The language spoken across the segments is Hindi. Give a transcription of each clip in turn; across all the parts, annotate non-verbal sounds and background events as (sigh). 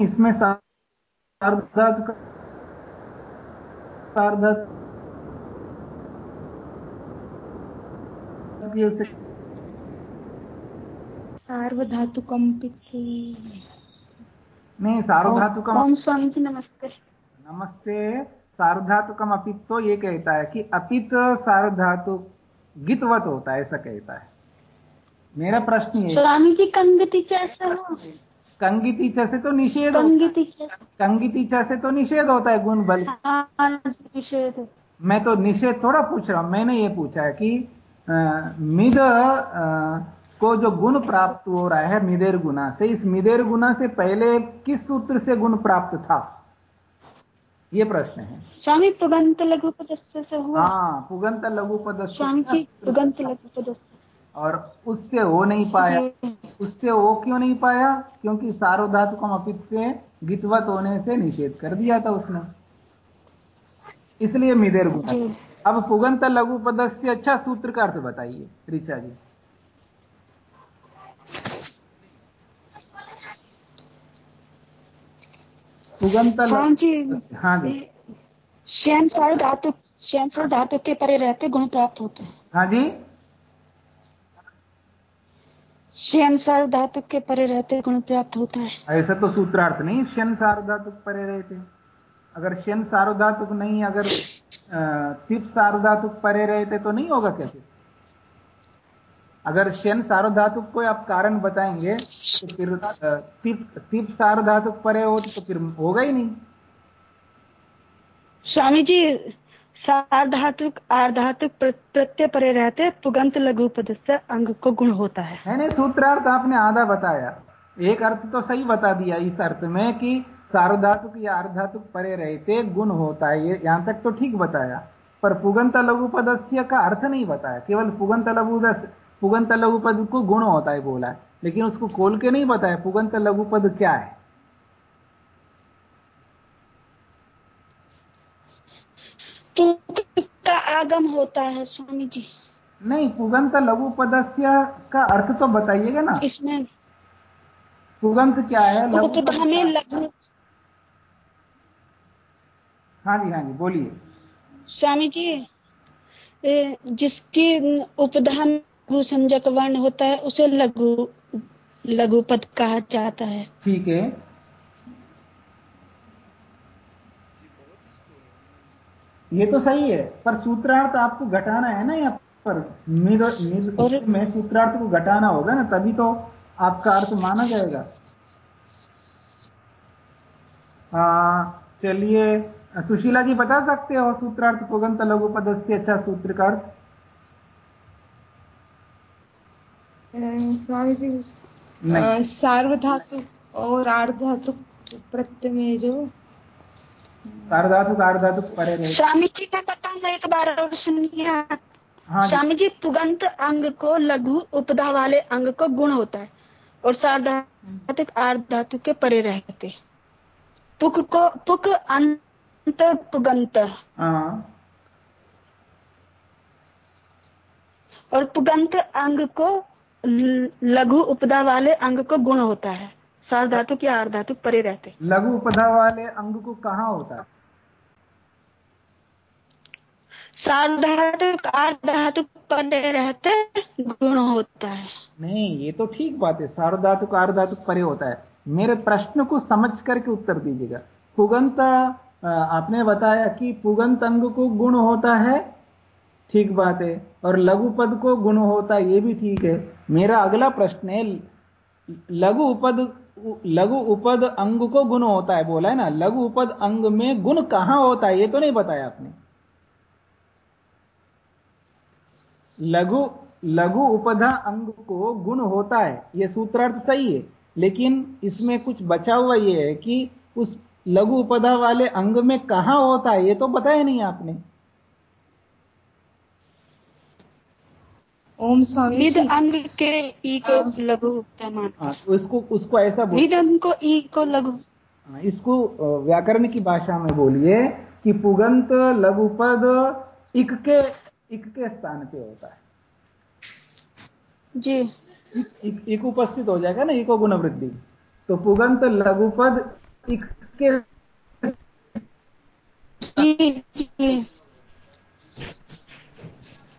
इसमें सार्वधातु का सार्वधातु सार्वधातुकम नहीं सार्वधातुकम ओम स्वामी जी नमस्ते। नमस्ते। सार्वधातुकम अपित तो ये कहता है कि अपित सार्वधातु गितवत होता है ऐसा कहता है। मेरा प्रश्न ये स्वामी जी कंगति कैसा हो? कंगित से तो निषेध कंगिति कंगित से तो निषेध होता है गुण बल हाँ, निषेध मैं तो निषेध थोड़ा पूछ रहा हूँ। मैंने ये पूछा है कि मिद को जो गुण प्राप्त हो रहा है मिदेर गुना से इस मिदेर गुना से पहले किस सूत्र से गुण प्राप्त था? ये प्रश्न है। स्वामी पुगंत लघु पदस्य से हुआ। हाँ पुगंत लघु पदस्य स्वामी पुगंत लघु पदस्य और उससे हो नहीं पाया। उससे हो क्यों नहीं पाया? क्योंकि सार्वधातुकम अपित से गितवत होने से निषेध कर दिया था उसने। इसलिए मिदेर गुना अब पुगंत लघु पद से अच्छा सूत्र का अर्थ बताइए ऋचा जी। पुगंत हाँ जी हाँ जी। धातु सार धातु के परे रहते गुण प्राप्त होते हैं। हाँ जी। श्यन धातु के परे रहते गुण प्राप्त होता है। ऐसा तो सूत्रार्थ नहीं शन सार धातु परे रहते अगर शन सार्वधातुक नहीं अगर तिप सार्वधातुक परे रहते तो नहीं होगा कैसे अगर शन सार्वधातुक को आप कारण बताएँगे तो फिर तिप तिप सार्वधातुक परे हो तो फिर होगा ही नहीं। स्वामी जी आर्धातुक प्रत्यय परे रहते पुगंत लघु पद से अंग को गुण होता है। सूत्रार्थ आपने आधा बताया। एक अर्थ तो सही बता दिया इस अर्थ में कि सार्वधातुक या अर्धातुक परे रहते गुण होता है, ये यहाँ तक तो ठीक बताया। पर पुगंत लघु पदस्य का अर्थ नहीं बताया। केवल पुगंत लघु पुगंत लघु पद को गुण होता है बोला है। लेकिन उसको खोल के नहीं बताया पुगंत लघु पद क्या है का आगम होता है स्वामी जी। नहीं पुगंत लघु पदस्य का अर्थ तो बताइएगा ना। इसमें पुगंत क्या है लघु तो हमें लघु हाँ जी हाँ जी बोलिए। स्वामी जी जिसकी उपधा संजक वर्ण होता है उसे लघु लघु पद कहा जाता है। ठीक है। ये तो सही है पर सूत्रार्थ आपको घटाना है ना यहाँ पर? मिर, मिर, और में सूत्रार्थ को घटाना होगा ना तभी तो आपका अर्थ माना जाएगा। चलिए सुशीला जी बता सकते हो सूत्रार्थ पुगंत लघु पद से अच्छा सूत्र का अर्थ? स्वामी जी सार्वधातु और आर्धातु प्रत्यय में जो सार्वधातु आर्धातु परे रहे। स्वामी जी का बताऊँगा एक बार और सुनिए हाँ स्वामी जी पुगंत अंग को लघु उपधा वाले अंग को गुण होता है और सार्वधातु आर्धातु के परे रहते पुक को पुक अंत पुगंत। हाँ। और पुगंत अंग को लघु उपदा वाले अंग को गुण होता है। सार धातु की आर धातु परे रहते लघु उपधा वाले अंग को कहा होता है? सार्वधातुक आर्धातुक परे रहते गुण होता है। नहीं ये तो ठीक बात है। परे होता है। मेरे प्रश्न को समझ करके उत्तर दीजिएगा। पुगंत आपने बताया कि पुगंत अंग को गुण होता है। ठीक बात है। और लघु पद को गुण होता है ये भी ठीक है। मेरा अगला प्रश्न है लघु उपद लघु उपद अंग को गुण होता है, बोला है ना, लघु उपद अंग में गुण कहाँ होता है, ये तो नहीं बताया आपने। लघु लघु उपधा अंग को गुण होता है यह सूत्रार्थ सही है, लेकिन इसमें कुछ बचा हुआ यह है कि उस लघु उपधा वाले अंग में कहा होता है, ये तो बताया नहीं आपने। ओम स्वामी अंग के ई को हाँ। लघु हाँ, तो इसको उसको ऐसा बोल अंग को ई को लघु हाँ, इसको व्याकरण की भाषा में बोलिए कि पुगंत लघुपद इक के इक के स्थान पे होता है। जी। इक, इक उपस्थित हो जाएगा ना इको गुण वृद्धि। तो पुगंत लघुपद इक के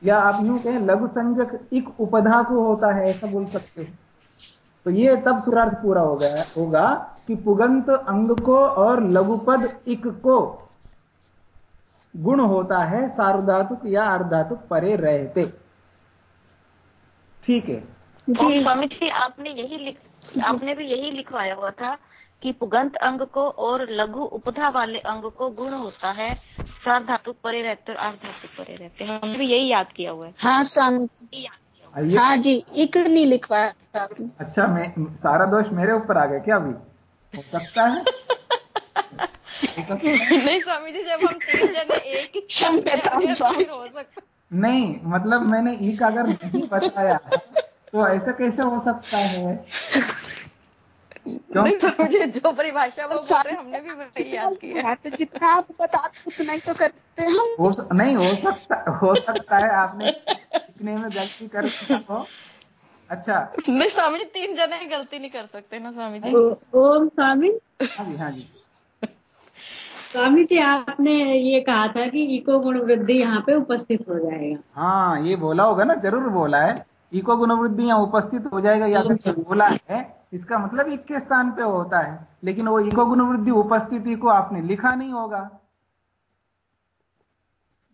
या आप यूँ कहें लघु संजक इक उपधा को होता है ऐसा बोल सकते हैं। तो ये तब सुरार्थ पूरा हो गया होगा कि पुगंत अंग को और लघुपद इक को गुण होता है सार्वधातुक या अर्धातुक परे रहते। ठीक है। जी। स्वामी जी आपने यही लिख आपने भी यही लिखवाया हुआ था कि पुगंत अंग को और लघु उपधा वाले अंग को गुण होता है सार धातु परे रहते और अर्ध धातु परे रहते हैं। हमने भी यही याद किया हुआ है। हाँ स्वामी जी। हाँ। जी एक नहीं लिखवाया था अच्छा मैं सारा दोष मेरे ऊपर आ गया क्या अभी? हो सकता है? (laughs) नहीं स्वामी जी जब हम तीन जने एक ही हो सकता नहीं मतलब मैंने एक अगर नहीं बताया तो ऐसा कैसे हो सकता है? नहीं समझे जो परिभाषा वो बोल रहे हमने भी वही याद किया तो जितना आप बताते उतना ही तो करते हैं। हो स... नहीं हो सकता हो सकता है आपने इतने में गलती कर हो। अच्छा। नहीं स्वामी जी तीन जने गलती नहीं कर सकते ना स्वामी जी। ओम स्वामी। हाँ जी हाँ जी। स्वामी जी आपने ये कहा था कि इको गुण वृद्धि यहाँ पे उपस्थित हो जाएगा। हाँ ये बोला होगा ना ज़रूर बोला है। इको गुण वृद्धि यहाँ उपस्थित हो जाएगा या फिर बोला है इसका मतलब एक के स्थान पे होता है। लेकिन वो इको गुण वृद्धि उपस्थिति को आपने लिखा नहीं होगा।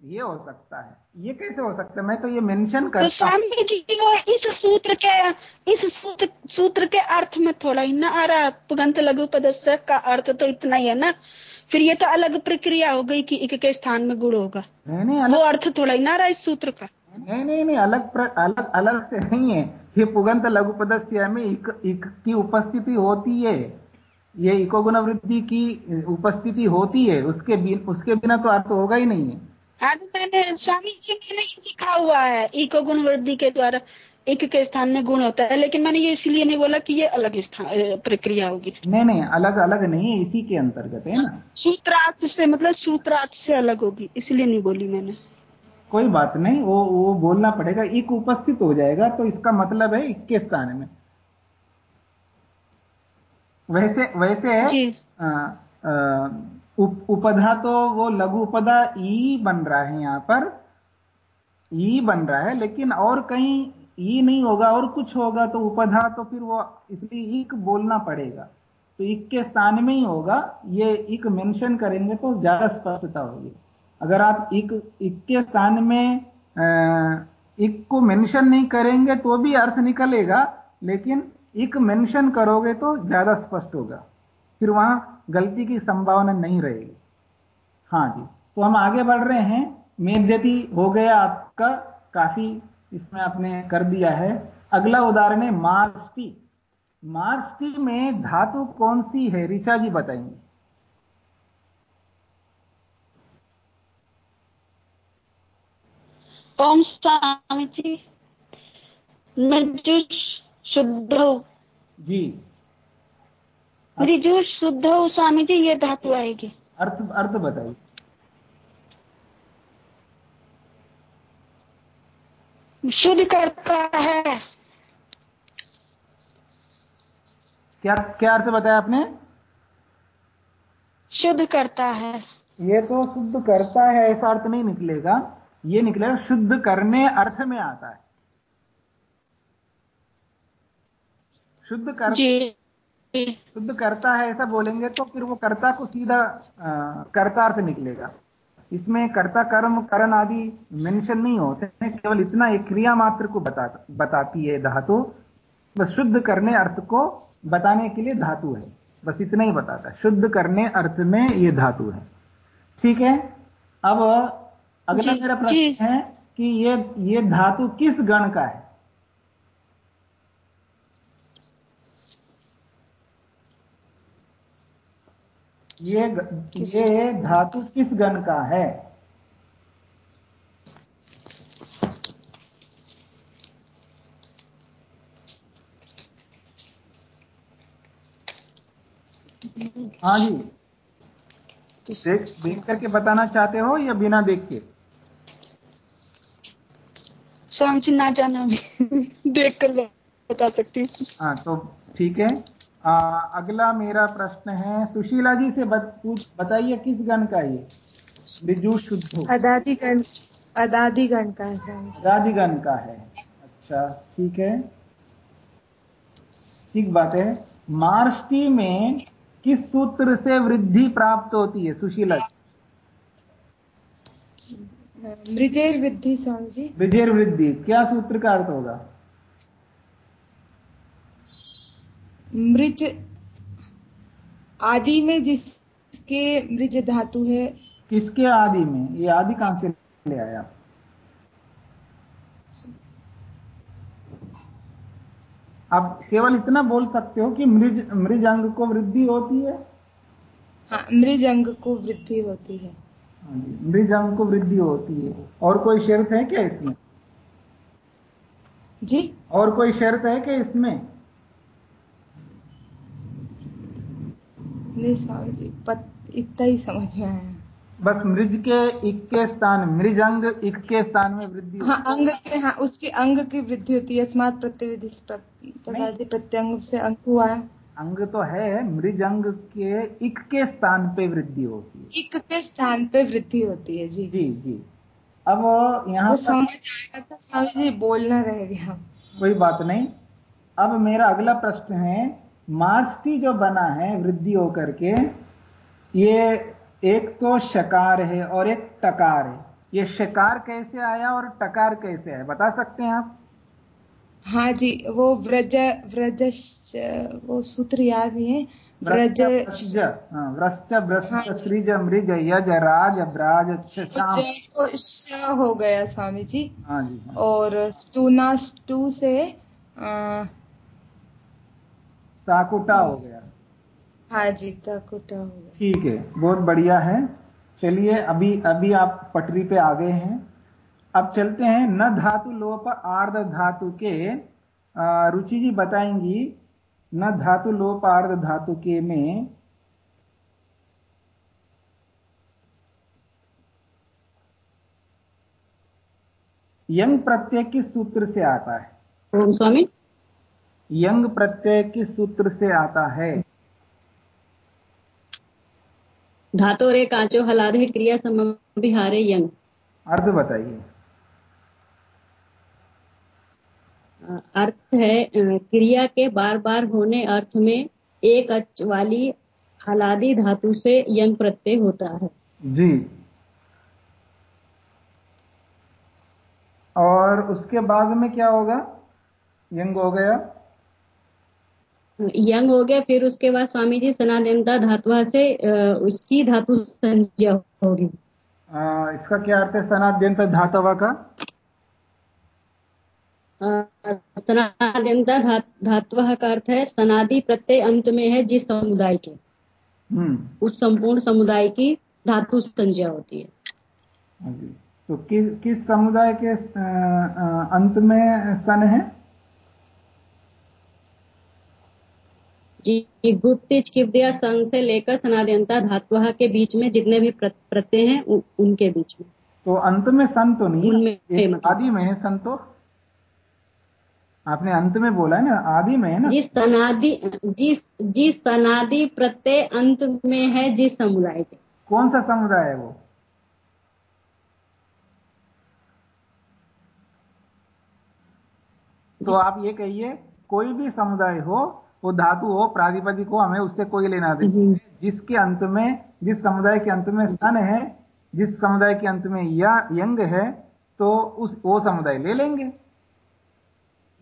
ये हो सकता है। ये कैसे हो सकता है? मैं तो ये मेंशन करता तो स्वामी जी वो इस सूत्र के इस सूत्र सूत्र के अर्थ में थोड़ा ही ना आ रहा पुगंत लघु पदस्य का अर्थ तो इतना ही है ना। फिर ये तो अलग प्रक्रिया हो गई कि एक के स्थान में गुण होगा। नहीं नहीं वो अर्थ थोड़ा ही ना रहा इस सूत्र का। नहीं नहीं नहीं अलग प्र, अलग अलग से नहीं है। ये पुगंत लघु पदस्य में इक, इक की उपस्थिति होती है। ये इको गुण वृद्धि की उपस्थिति होती है। उसके बिन, उसके बिना तो अर्थ होगा ही नहीं है। हाँ तो मैंने स्वामी जी मैंने लिखा हुआ है इको गुण वृद्धि के द्वारा एक के स्थान में गुण होता है। लेकिन मैंने ये इसलिए नहीं बोला कि ये अलग स्थान प्रक्रिया होगी। नहीं नहीं अलग अलग नहीं है इसी के अंतर्गत है ना। सूत्रार्थ से मतलब सूत्रार्थ से अलग होगी इसलिए नहीं बोली मैंने। कोई बात नहीं वो वो बोलना पड़ेगा एक उपस्थित हो जाएगा तो इसका मतलब है इक्के स्थान में। वैसे वैसे आ, आ, उप, उपधा तो वो लघु उपधा ई बन रहा है यहाँ पर ई बन रहा है लेकिन और कहीं ई नहीं होगा और कुछ होगा तो उपधा तो फिर वो इसलिए इक बोलना पड़ेगा। तो इक के स्थान में ही होगा ये इक मेंशन करेंगे तो ज़्यादा स्पष्टता होगी। अगर आप इक इक के स्थान में इक को मेंशन नहीं करेंगे तो भी अर्थ निकलेगा, लेकिन इक मेंशन करोगे तो ज़्यादा स्पष्ट होगा। फिर वहाँ गलती की संभावना नहीं रहेगी। हाँ जी तो हम आगे बढ़ रहे हैं। मेद्यति हो गया आपका, काफ़ी इसमें आपने कर दिया है। अगला उदाहरण है मार्स्टी मार्स्टी में धातु कौन सी है? ऋचा जी बताएँगे ओम स्वामी जी शुद्ध। जी। जो शुद्ध हो स्वामी जी ये धातु आएगी। अर्थ अर्थ बताइए। शुद्ध करता है। क्या क्या अर्थ बताया आपने? शुद्ध करता है। ये तो शुद्ध करता है ऐसा अर्थ नहीं निकलेगा। ये निकलेगा शुद्ध करने अर्थ में आता है। शुद्ध कर शुद्ध करता है ऐसा बोलेंगे तो फिर वो कर्ता को सीधा कर्ता अर्थ निकलेगा। इसमें कर्ता कर्म करण आदि मेंशन नहीं होते हैं केवल इतना एक क्रिया मात्र को बता बताती है धातु। बस शुद्ध करने अर्थ को बताने के लिए धातु है। बस इतना ही बताता है। शुद्ध करने अर्थ में ये धातु है। ठीक है? अब अगला मेरा प्रश्न है कि ये ये धातु किस गण का है? ये ये धातु किस गण का है? हाँ जी। देख देख करके बताना चाहते हो या बिना देख के? समझ ना जाना (laughs) देख कर बता सकती हाँ। तो ठीक है। आ, अगला मेरा प्रश्न है। सुशीला जी से बताइए किस गण का ये? बिजू शुद्ध अदादिगण अदादिगण का है अदादिगण का है। अच्छा ठीक है। ठीक बात है। मार्ष्टी में किस सूत्र से वृद्धि प्राप्त होती है सुशीला मृजेर वृद्धि स्वामी जी। मृजेर वृद्धि क्या सूत्र का अर्थ होगा? मृज आदि में जिसके मृज धातु है। किसके आदि में? ये आदि कहाँ से ले आया? आप केवल इतना बोल सकते हो कि मृज मृज अंग को वृद्धि होती है? हाँ मृज अंग को वृद्धि होती है। हाँ मृज अंग को वृद्धि होती है। और कोई शर्त है क्या इसमें? जी? और कोई शर्त है क्या इसमें? नहीं स्वामी जी इतना ही समझ में आया। बस मृज के इक के स्थान मृज अंग इक के स्थान में वृद्धि हाँ अंग के हाँ उसके अंग की वृद्धि होती है। स्मार्ट प्रत्यविधि प्रत्यंग से अंग हुआ है। अंग तो है मृज अंग के इक के स्थान पे वृद्धि होती है। इक के स्थान पे वृद्धि होती है जी। जी जी। अब यहाँ समझ आएगा तो स्वामी जी बोलना रह गया। कोई बात नहीं। अब मेरा अगला प्रश्न है मास्टी जो बना है वृद्धि होकर के ये एक तो शकार है और एक टकार है। ये शकार कैसे आया और टकार कैसे आया बता सकते हैं आप? हाँ जी वो व्रज व्रज वो सूत्र याद नहीं है? व्रज हाँ, हाँ सृज मृज यज राज ब्राज श हो गया स्वामी जी। हाँ जी हाँ। और स्टूना स्टू से साकुटा हो। गया। हाँ जी तकुटा हो गया। ठीक है बहुत बढ़िया है। चलिए अभी अभी आप पटरी पे आ गए हैं। अब चलते हैं न धातु लोप आर्ध धातु के रुचि जी बताएँगी न धातु लोप आर्ध धातु के में यंग प्रत्यय किस सूत्र से आता है? स्वामी। यंग प्रत्यय किस सूत्र से आता है? धातो रे कांचो हलादे क्रिया बिहारे यंग। अर्थ बताइए। अर्थ है क्रिया के बार बार होने अर्थ में एक अच वाली हलादी धातु से यंग प्रत्यय होता है। जी। और उसके बाद में क्या होगा? यंग हो गया। यंग हो गया फिर उसके बाद स्वामी जी सनातनता धातु से उसकी धातु संज्ञा होगी। इसका क्या अर्थ है? सनाद्यंत धातवा का? सनाद्यंता धातु का अर्थ है सनादि प्रत्यय अंत में है जिस समुदाय के। हम्म। उस संपूर्ण समुदाय की धातु संज्ञा होती है। हाँ तो किस किस समुदाय के अंत में सन है? जी गुप्तिज किब्दिया संघ से लेकर सनाद्यंता धातु के बीच में जितने भी प्रत्यय हैं उनके बीच में। तो अंत में संत तो नहीं उनमें। आदि में है संत तो? आपने अंत में बोला है ना आदि में है ना? जिस सनादि जिस जिस सनादि प्रत्यय अंत में है जिस समुदाय के। कौन सा समुदाय है वो? तो आप ये कहिए कोई भी समुदाय हो वो धातु हो प्राधिपदिक हो हमें उससे कोई लेना दे जिसके अंत में जिस समुदाय के अंत में सन है जिस समुदाय के अंत में या यंग है तो उस वो समुदाय ले लेंगे।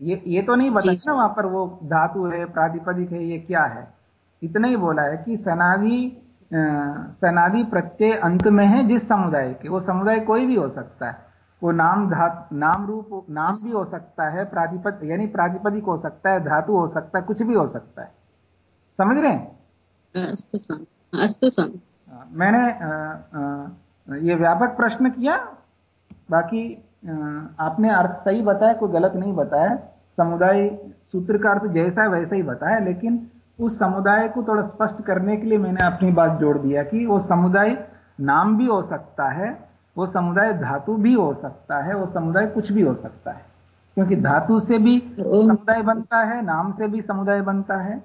ये ये तो नहीं बताया ना वहाँ पर वो धातु है प्रातिपदिक है ये क्या है? इतना ही बोला है कि सनादि सनादि प्रत्यय अंत में है जिस समुदाय के। वो समुदाय कोई भी हो सकता है। वो नाम धात नाम रूप नाम भी हो सकता है प्रातिपद यानी प्रातिपदिक हो सकता है धातु हो सकता है कुछ भी हो सकता है। समझ रहे हैं? अस्तु हाँ, मैंने आ, आ, ये व्यापक प्रश्न किया बाकी आपने अर्थ सही बताया कोई गलत नहीं बताया। समुदाय सूत्र का अर्थ जैसा है वैसा ही बताया लेकिन उस समुदाय को थोड़ा स्पष्ट करने के लिए मैंने अपनी बात जोड़ दिया कि वो समुदाय नाम भी हो सकता है वो समुदाय धातु भी हो सकता है वो समुदाय कुछ भी हो सकता है। क्योंकि धातु से भी समुदाय बनता है नाम से भी समुदाय बनता है।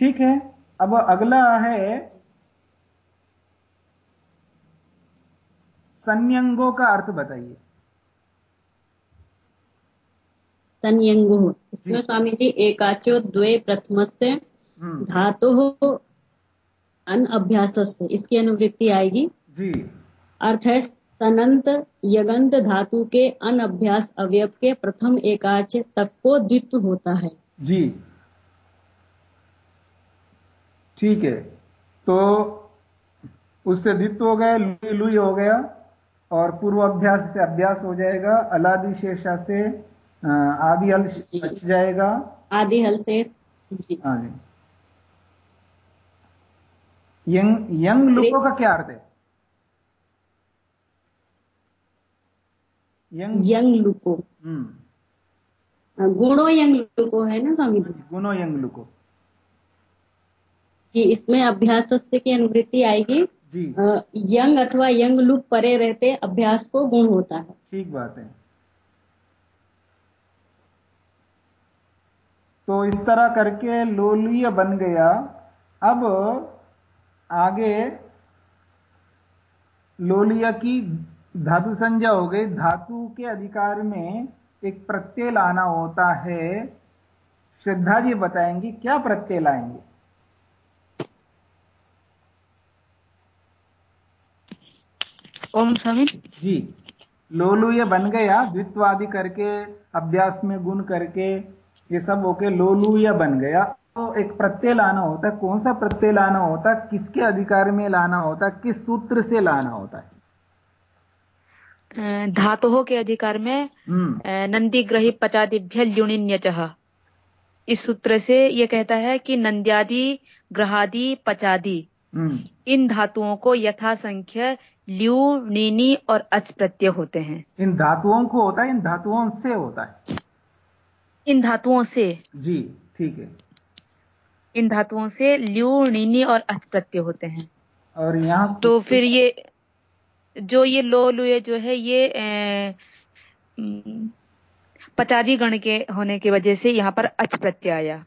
ठीक है अब अगला है संयंगों का अर्थ बताइए। संयंगो इसमें स्वामी जी एकाचो द्वे प्रथम से हम्म। धातु अन अभ्यास से इसकी अनुवृत्ति आएगी। जी। अर्थ है तनंत यगंत धातु के अन अभ्यास अवयव के प्रथम एकाच तक को द्वित्व होता है। जी। ठीक है। तो उससे द्वित्व हो गया लुई लुई हो गया। और पूर्व अभ्यास से अभ्यास हो जाएगा अलादि शेषा से आदि हल बच जाएगा। आदि हल से हाँ जी। यंग यंग लुको का क्या अर्थ है? यंग यंग लुको हम्म। गुणो यंग लुको है ना स्वामी जी? गुणो यंग लुको जी इसमें अभ्यास की अनुवृत्ति आएगी। यंग अथवा यंग लुक परे रहते अभ्यास को गुण होता है। ठीक बात है। तो इस तरह करके लोलीय बन गया। अब आगे लोलिया की धातु संज्ञा हो गई। धातु के अधिकार में एक प्रत्यय लाना होता है। श्रद्धा जी बताएँगी क्या प्रत्यय लाएँगे? ओम स्वामी। जी। लोलू ये बन गया द्वित्वादि करके अभ्यास में गुण करके ये सब होके लोलू या बन गया। तो एक प्रत्यय लाना होता है कौन सा प्रत्यय लाना होता है किसके अधिकार में लाना होता है किस सूत्र से लाना होता है? धातु के अधिकार में हम्म। नंदी ग्रही पचादिभ्य ल्युणिन्य इस सूत्र से यह कहता है कि नंद्यादि ग्रहादि पचादि हम्म। इन धातुओं को यथा संख्य ल्यू नीनी और अच प्रत्यय होते हैं। इन धातुओं को होता है इन धातुओं से होता है। इन धातुओं से? जी ठीक है। इन धातुओं से ल्यू नीनी और अच प्रत्यय होते हैं। और यहाँ तो फिर ये जो ये लो लुए जो है ये पचादी गण के होने की वजह से यहाँ पर अच प्रत्यय आया।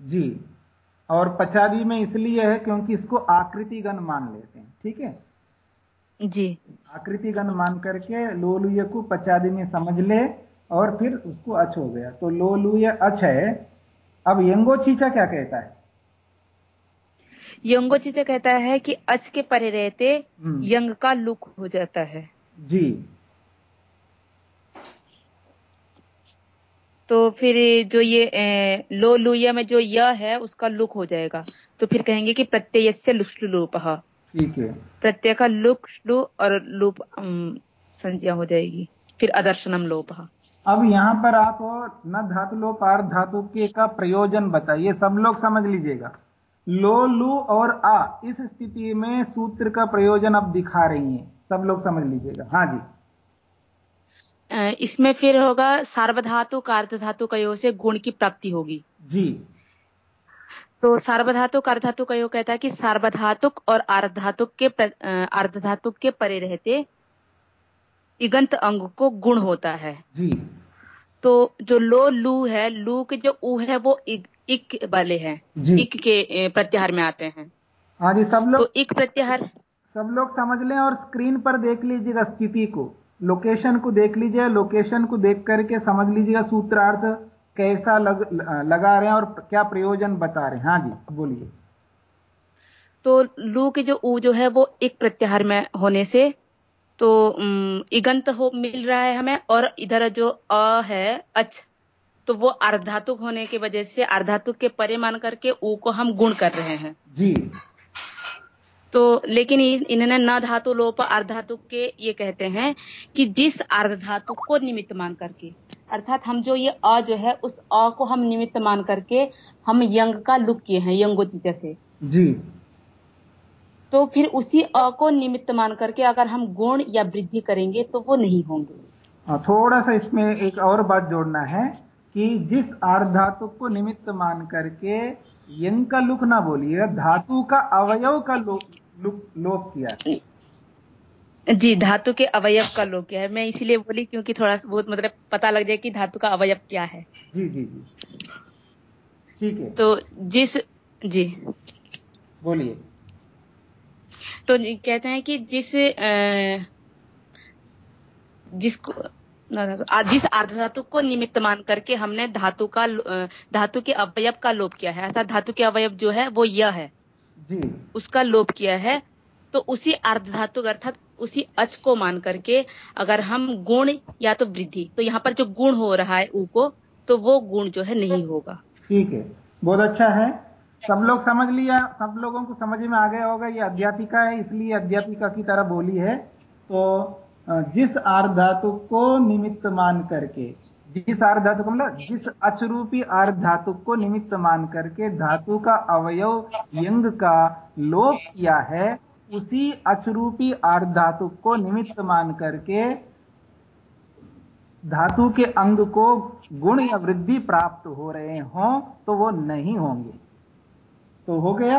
जी और पचादी में इसलिए है क्योंकि इसको आकृति गण मान लेते हैं ठीक है? जी। आकृति गण मान करके लोलुय को पचादी में समझ ले और फिर उसको अच हो गया। तो लोलुय अच है। अब यंगो चीचा क्या कहता है? यंगो चीचा कहता है कि अच के परे रहते हम्म। यंग का लुक हो जाता है। जी। तो फिर जो ये लो लुया में जो य है उसका लुक हो जाएगा। तो फिर कहेंगे कि प्रत्यय से लुष्टुलूप ठीक है। प्रत्यय का लुक श्लू और लूप संज्ञा हो जाएगी। फिर अदर्शनम लोप। अब यहाँ पर आप न धातु लोप अर्ध धातु के का प्रयोजन बताइए। सब लोग समझ लीजिएगा। लो लू और आ इस स्थिति में सूत्र का प्रयोजन अब दिखा रही हैं। सब लोग समझ लीजिएगा। हाँ जी। इसमें फिर होगा सार्वधातु कार्य धातु कयो से गुण की प्राप्ति होगी। जी। तो सार्वधातुक अर्धातुक योग कहता है कि सार्वधातुक और अर्धातुक के अर्धधातुक के परे रहते इगंत अंग को गुण होता है। जी। तो जो लो लू है लू के जो ऊ है वो इक, इक वाले हैं इक के प्रत्याहार में आते हैं। हाँ जी सब लोग तो इक प्रत्याहार सब लोग समझ लें और स्क्रीन पर देख लीजिएगा स्थिति को। लोकेशन को देख लीजिए लोकेशन को देख करके समझ लीजिएगा सूत्रार्थ। कैसा लग, लगा रहे हैं और क्या प्रयोजन बता रहे हैं? हाँ जी बोलिए। तो लू के जो ऊ जो है वो एक प्रत्याहार में होने से तो इगंत हो मिल रहा है हमें और इधर जो अ है अच तो वो अर्धातुक होने की वजह से अर्धातुक के परे मान करके ऊ को हम गुण कर रहे हैं। जी। तो लेकिन इन्होंने न धातु लोप अर्धातुक के ये कहते हैं कि जिस अर्धातुक को निमित्त मान करके। अर्थात हम जो ये अ जो है उस अ को हम निमित्त मान करके हम यंग का लुक किए हैं यंगोचिचा से जी। तो फिर उसी अ को निमित्त मान करके अगर हम गुण या वृद्धि करेंगे तो वो नहीं होंगे। हाँ, थोड़ा सा इसमें एक और बात जोड़ना है कि जिस आर्ध धातु को निमित्त मान करके यंग का लुक ना बोलिए धातु का अवयव का लोप लोप किया। जी धातु के अवयव का लोक क्या है? मैं इसीलिए बोली क्योंकि थोड़ा बहुत मतलब पता लग जाए कि धातु का अवयव क्या है। जी जी जी। ठीक है। तो जिस जी। बोलिए। तो कहते हैं कि जिस जिसको जिस अर्ध धातु को निमित्त मान करके हमने धातु का धातु के अवयव का लोप किया है अर्थात धातु के अवयव जो है वो यह है। जी। उसका लोप किया है तो उसी अर्ध धातु अर्थात उसी अच को मान करके अगर हम गुण या तो वृद्धि तो यहाँ पर जो गुण हो रहा है ऊ को तो वो गुण जो है नहीं होगा। ठीक है। बहुत अच्छा है। सब लोग समझ लिया, सब लोगों को समझ में आ गया होगा। ये अध्यापिका है, इसलिए अध्यापिका की तरह बोली है। तो जिस आर्ध धातु को निमित्त मान करके, जिस आर्ध धातु को मतलब जिस अचरूपी आर्ध धातु को निमित्त मान करके, धातु का अवयव, यंग का लोप किया है उसी अचरूपी आर्ध धातु को निमित्त मान करके धातु के अंग को गुण या वृद्धि प्राप्त हो रहे हों तो वो नहीं होंगे। तो हो गया?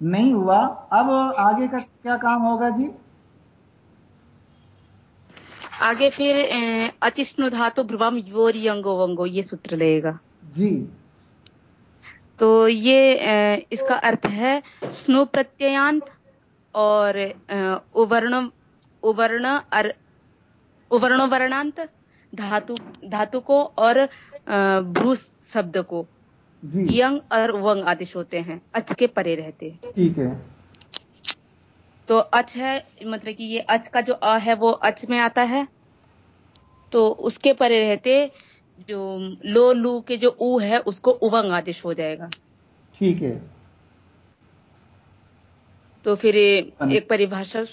नहीं हुआ। अब आगे का क्या काम होगा जी? आगे फिर अचिष्णु धातु भ्रुवम योर यंगो वंगो ये सूत्र लेगा जी। तो ये इसका अर्थ है स्नु प्रत्ययांत और उवर्ण उवर्ण उवर्ण वर्णांत धातु धातु को और भ्रू शब्द को यंग और वंग आदेश होते हैं अच के परे रहते हैं। ठीक है। तो अच है मतलब कि ये अच का जो अ है वो अच में आता है। तो उसके परे रहते जो लो लू के जो ऊ है उसको उवंग आदेश हो जाएगा। ठीक है। तो फिर एक परिभाषा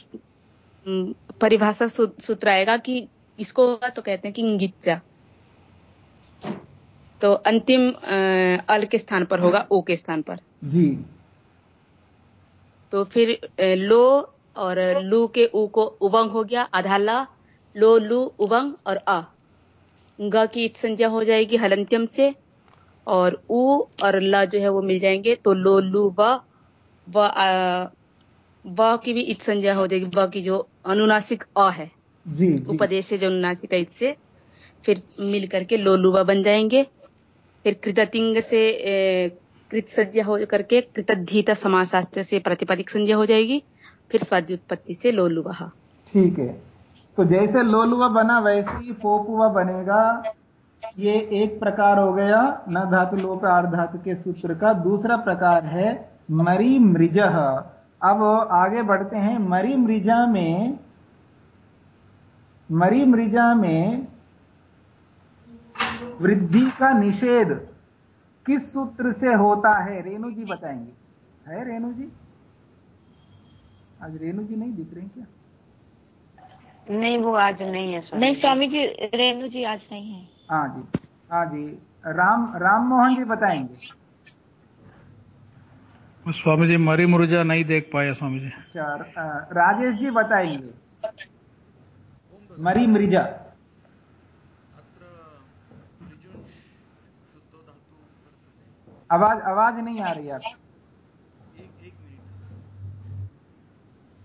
परिभाषा सूत्र आएगा कि इसको तो कहते हैं कि गिच्चा तो अंतिम अल के स्थान पर होगा ओ के स्थान पर। जी। तो फिर लो और लू के ऊ को उबंग हो गया आधा ला लो लू उबंग और आ। ग की इत संज्ञा हो जाएगी हलंत्यम से और ऊ और ला जो है वो मिल जाएँगे तो लो लू व व की भी इत संज्ञा हो जाएगी। व की जो अनुनासिक अ है। जी, जी। उपदेश से जो अनुनासिक इत से फिर मिल करके लोलुवा बन जाएँगे। फिर कृततिंग से कृत संज्ञा हो करके कृतधीत समाशास्त्र से प्रतिपदिक संज्ञा हो जाएगी। फिर स्वाद्य उत्पत्ति से लोलुवा। ठीक है। तो जैसे लोलुवा बना वैसे ही फोपुआ बनेगा। ये एक प्रकार हो गया न धातु लोप धातु के सूत्र का। दूसरा प्रकार है मरी मृज। अब आगे बढ़ते हैं। मरी मृजा में मरी मृजा में वृद्धि का निषेध किस सूत्र से होता है? रेणु जी बताएँगे। है रेणु जी? आज रेणु जी नहीं दिख रही क्या? नहीं वो आज नहीं है नहीं स्वामी जी रेणु जी आज नहीं है। हाँ जी हाँ जी। राम राम मोहन जी बताएँगे। स्वामी जी मरी मुर्जा नहीं देख पाया स्वामी जी अच्छा राजेश जी बताएँगे मरी मृजा आवाज़ आवाज़ नहीं आ रही आप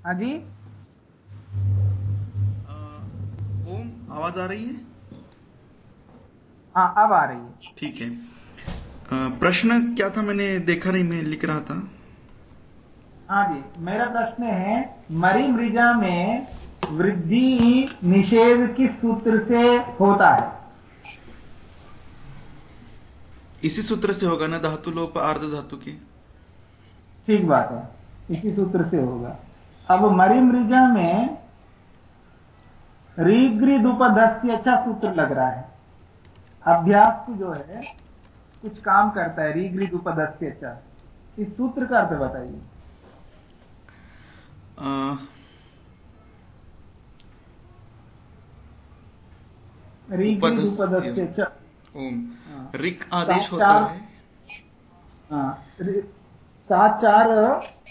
हाँ जी। ओम आवाज़ आ रही है? हाँ अब आ रही है। ठीक है। प्रश्न क्या था? मैंने देखा नहीं मैं लिख रहा था। हाँ जी मेरा प्रश्न है मरी मृजा में वृद्धि निषेध किस सूत्र से होता है? इसी सूत्र से होगा ना धातु लोप अर्ध धातु की? ठीक बात है इसी सूत्र से होगा। अब मरी मृजा में रीग्रिद उपदस्य अच्छा सूत्र लग रहा है। अभ्यास को जो है कुछ काम करता है रीग्रिद उपदस्य इस सूत्र का अर्थ बताइए। रिक आदेश होता है। हाँ। सात चार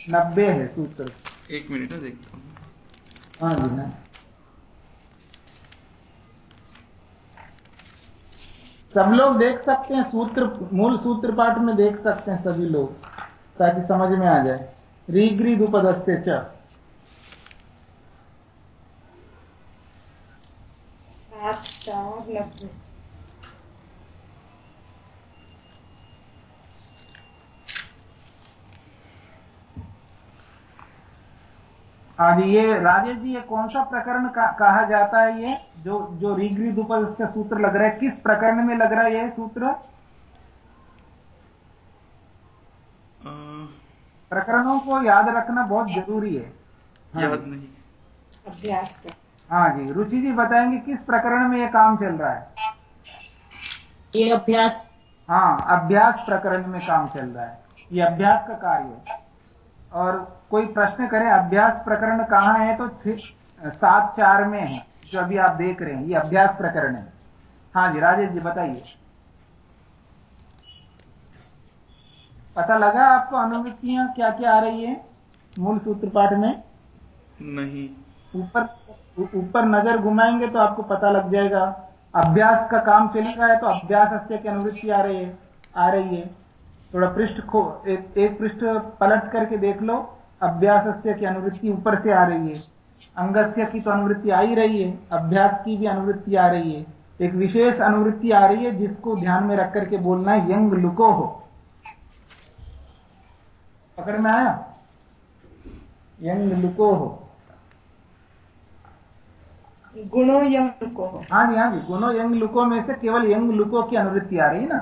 नब्बे है सूत्र। एक मिनट देखता हूँ। हाँ जी हाँ। सब लोग देख सकते हैं, सूत्र, मूल सूत्र पाठ में देख सकते हैं सभी लोग, ताकि समझ में आ जाए। रीग्री उपदस्ते च। सात चार हाँ जी ये राजेश जी ये कौन सा प्रकरण कहा जाता है ये? जो जो ऋग्री उपद का सूत्र लग रहा है किस प्रकरण में लग रहा है ये सूत्र? प्रकरणों को याद रखना बहुत ज़रूरी है। हाँ याद नहीं। अभ्यास हाँ जी रुचि जी बताएँगे किस प्रकरण में ये काम चल रहा है? ये अभ्यास। हाँ अभ्यास प्रकरण में काम चल रहा है। ये अभ्यास का कार्य है। और कोई प्रश्न करे अभ्यास प्रकरण कहाँ है? तो सात चार में है जो अभी आप देख रहे हैं ये अभ्यास प्रकरण है। हाँ जी राजेश जी बताइए। पता लगा आपको अनुवृत्तियाँ क्या क्या आ रही है मूल सूत्र पाठ में? नहीं। ऊपर ऊपर नज़र घुमाएँगे तो आपको पता लग जाएगा। अभ्यास का काम चल रहा है तो अभ्यास की अनुवृत्ति आ रही है? आ रही है। थोड़ा पृष्ठ खो एक, एक पृष्ठ पलट करके देख लो। अभ्यास की अनुवृत्ति ऊपर से आ रही है। अंगस्य की तो अनुवृत्ति आ ही रही है अभ्यास की भी अनुवृत्ति आ रही है। एक विशेष अनुवृत्ति आ रही है जिसको ध्यान में रख करके बोलना है यंग लुको हो। पकड़ में आया? यंग लुको हो। गुणो यंग लुको हो। हाँ जी हाँ जी गुणो यंग लुको में से केवल यंग लुको की अनुवृत्ति आ रही है ना?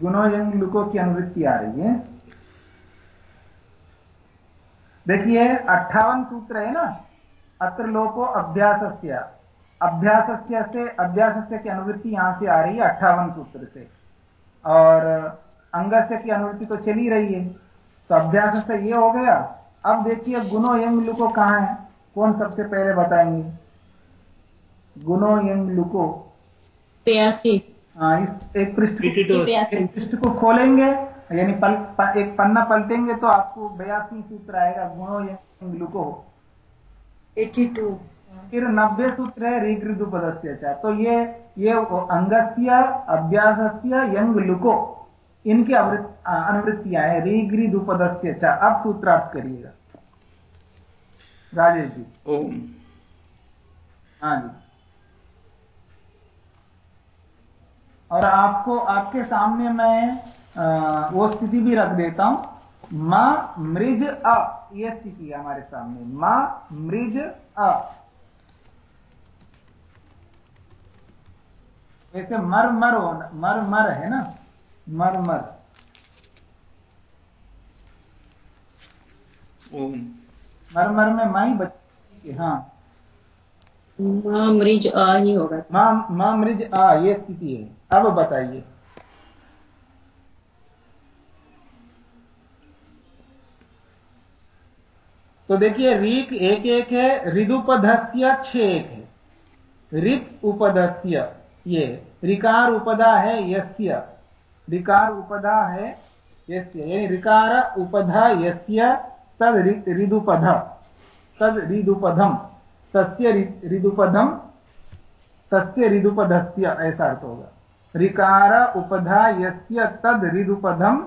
गुणोयंग लुको की अनुवृत्ति आ रही है। देखिए, अट्ठावन सूत्र है ना? अत्र लोको अभ्यास अभ्यास से अभ्यास की अनुवृत्ति यहाँ से आ रही है, अट्ठावन सूत्र से। और अंगस्य की अनुवृत्ति तो चली रही है। तो अभ्यास से ये हो गया। अब देखिए गुनो यंग लुको कहाँ है? कौन सबसे पहले बताएँगे? गुनो यंग लुको बयासी हाँ एक पृष्ठ एक पृष्ठ को खोलेंगे यानी पल, प, एक पन्ना पलटेंगे तो आपको बयासी सूत्र आएगा गुणो ग्लुको एटी टू फिर नब्बे सूत्र है ऋग्ऋदु पदस्य तो ये ये अंगस्य अभ्यासस्य यंग लुको इनकी अनुवृत्तियाँ है ऋग्रिदु पदस्य अब सूत्रार्थ करिएगा। राजेश जी। ओम। हाँ जी। और आपको आपके सामने मैं आ, वो स्थिति भी रख देता हूँ। मा मृज अ यह स्थिति है हमारे सामने। मा मृज अ। ऐसे मर मर हो मर मर है ना? मर मर। मर मर में माई बच हाँ। मृज आ ही होगा। माँ मृज आ ये स्थिति है। अब बताइए। तो देखिए रीक एक एक है, ऋदुपधस्य छ एक है। ऋत उपधस्य, ये रिकार उपदा है, यस्य। रिकार उपदा है, यस्य। यानी रिकार उपधा, यस्य, तद ऋदुपध। तद ऋदुपधम। तस्य ऋदुपधम, तस्य ऋदुपधस्य, ऐसा अर्थ होगा। ऋकार उपधा यस्य तद ऋदुपदम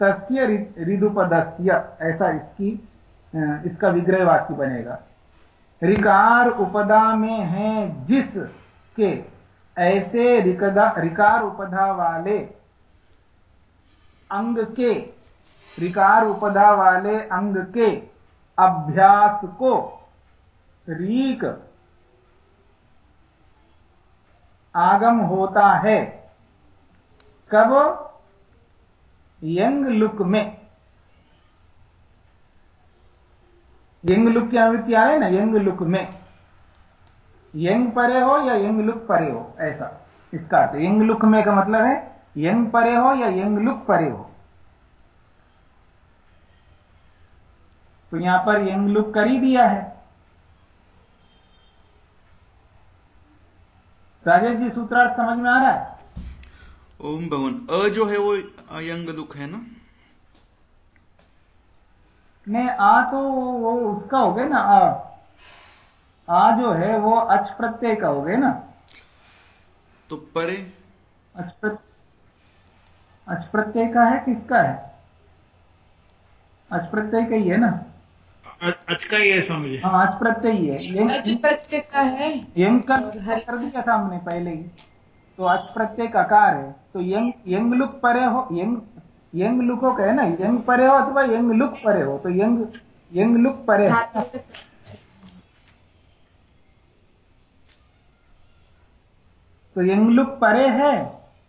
तस्य ऋदुपदस्य ऐसा इसकी इसका विग्रह वाक्य बनेगा। रिकार उपदा में है जिस के, ऐसे रिकदा रिकार उपधा वाले अंग के रिकार उपधा वाले अंग के अभ्यास को रीक आगम होता है। कब? यंग लुक में। यंग लुक की आवृत्ति आए ना, यंग लुक में। यंग परे हो या यंग लुक परे हो? ऐसा, इसका अर्थ। यंग लुक में का मतलब है, यंग परे हो या यंग लुक परे हो। तो यहाँ पर यंग लुक कर ही दिया है। राजेश जी, सूत्रार्थ समझ में आ रहा है? ओम भवन अ जो है वो अयंग दुख है ना? नहीं आ तो वो उसका हो गया ना आ आ जो है वो अच प्रत्यय का हो गया ना। तो परे? अच प्रत्यय अच प्रत्यय का है किसका है? अच प्रत्यय का ही है ना। अच का ही है स्वामी जी। हाँ अच प्रत्यय ही है। अच प्रत्यय का है। यंग कर दिया था हमने पहले ही। तो अच प्रत्यय अकार है। तो यंग यंग लुक परे हो, यंग यंग लुको कहे ना, यंग परे हो अथवा यंग लुक परे हो तो यंग यंग लुक परे हो। तो यंग लुक परे है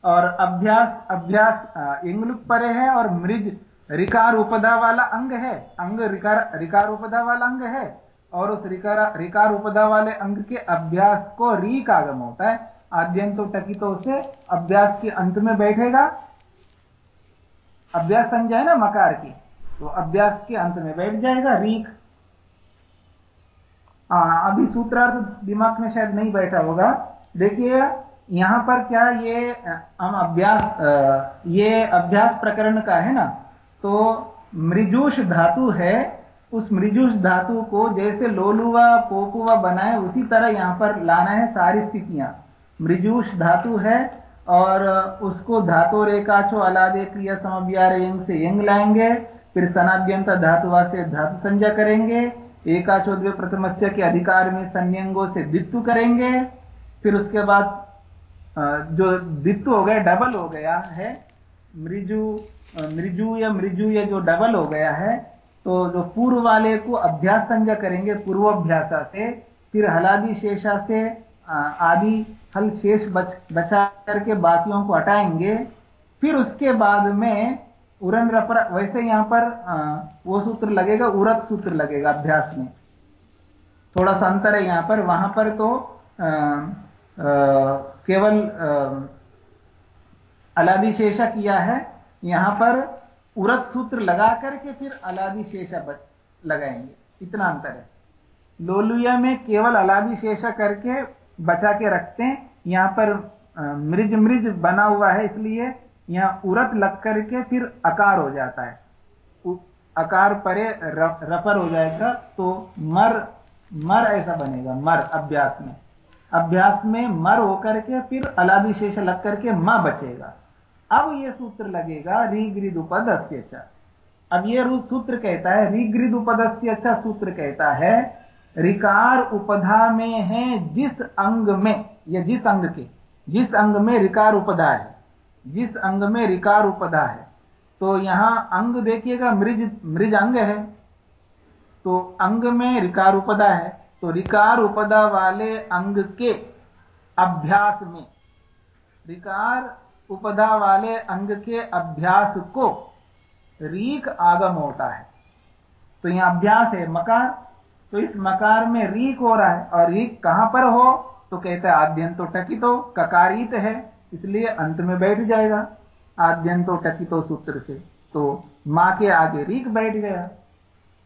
और अभ्यास अभ्यास यंग लुक परे है और मृज, रिकार उपदा वाला अंग है। अंग रिकार रिकार उपदा वाला अंग है और उस रिकार रिकार उपदा वाले अंग के अभ्यास को री का आगम होता है। आद्यंतो टकितो से अभ्यास के अंत में बैठेगा। अभ्यास संज्ञा है ना मकार की? तो अभ्यास के अंत में बैठ जाएगा, रीख। हाँ अभी सूत्रार्थ दिमाग में शायद नहीं बैठा होगा। देखिए, यहाँ पर क्या ये, हम अभ्यास ये अभ्यास प्रकरण का है ना? तो मृजूष धातु है, उस मृजूष धातु को जैसे लोलुआ पोपुआ बनाए, उसी तरह यहाँ पर लाना है सारी स्थितियाँ। मृजूष धातु है और उसको धातु रेखाचो अलादे क्रिया समव्यार यंग से यंग लाएँगे, फिर सनाद्यंत धातुवा से धातु संज्ञा करेंगे, एकाचो द्वे प्रथमस्य के अधिकार में संयंगों से दित्तु करेंगे, फिर उसके बाद जो दित्तु हो गया, डबल हो गया है, मृजु मृजु या मृजु या जो डबल हो गया है तो जो पूर्व वाले को अभ्यास संज्ञा करेंगे, पूर्वाभ्यासा से, फिर हलादि शेषा से आदि हल शेष बच बचा करके बाकियों को हटाएँगे। फिर उसके बाद में उरन रपर वैसे यहाँ पर वो सूत्र लगेगा उरत सूत्र लगेगा अभ्यास में। थोड़ा सा अंतर है यहाँ पर। वहाँ पर तो आ, आ, केवल अलादि शेषा किया है। यहाँ पर उरत सूत्र लगा करके फिर अलादि शेषा लगाएँगे। इतना अंतर है। लोलुया में केवल अलादि शेषा करके बचा के रखते हैं। यहाँ पर मृज मृज बना हुआ है इसलिए यहाँ उरत लग करके फिर अकार हो जाता है। अकार परे रफर हो जाएगा तो मर मर ऐसा बनेगा, मर, अभ्यास में। अभ्यास में मर होकर के फिर अलादि शेष लग करके म बचेगा। अब यह सूत्र लगेगा रिग्रिद उपदस्य अब यह सूत्र कहता है रिग्रिद उपदस्य सूत्र कहता है रिकार उपधा में है जिस अंग में, या जिस अंग के, जिस अंग में रिकार उपधा है, जिस अंग में रिकार उपधा है तो यहाँ अंग देखिएगा, मृज मृज अंग है तो अंग में रिकार उपदा है तो रिकार उपदा वाले अंग के अभ्यास में, रिकार उपदा वाले अंग के अभ्यास को रीक आगम होता है। तो यहाँ अभ्यास है, मकार तो इस मकार में रीक हो रहा है और रीक कहाँ पर हो? तो कहते हैं आद्यंतो टकितो ककारित है इसलिए अंत में बैठ जाएगा आद्यंतो टकितो सूत्र से। तो माँ के आगे रीक बैठ गया।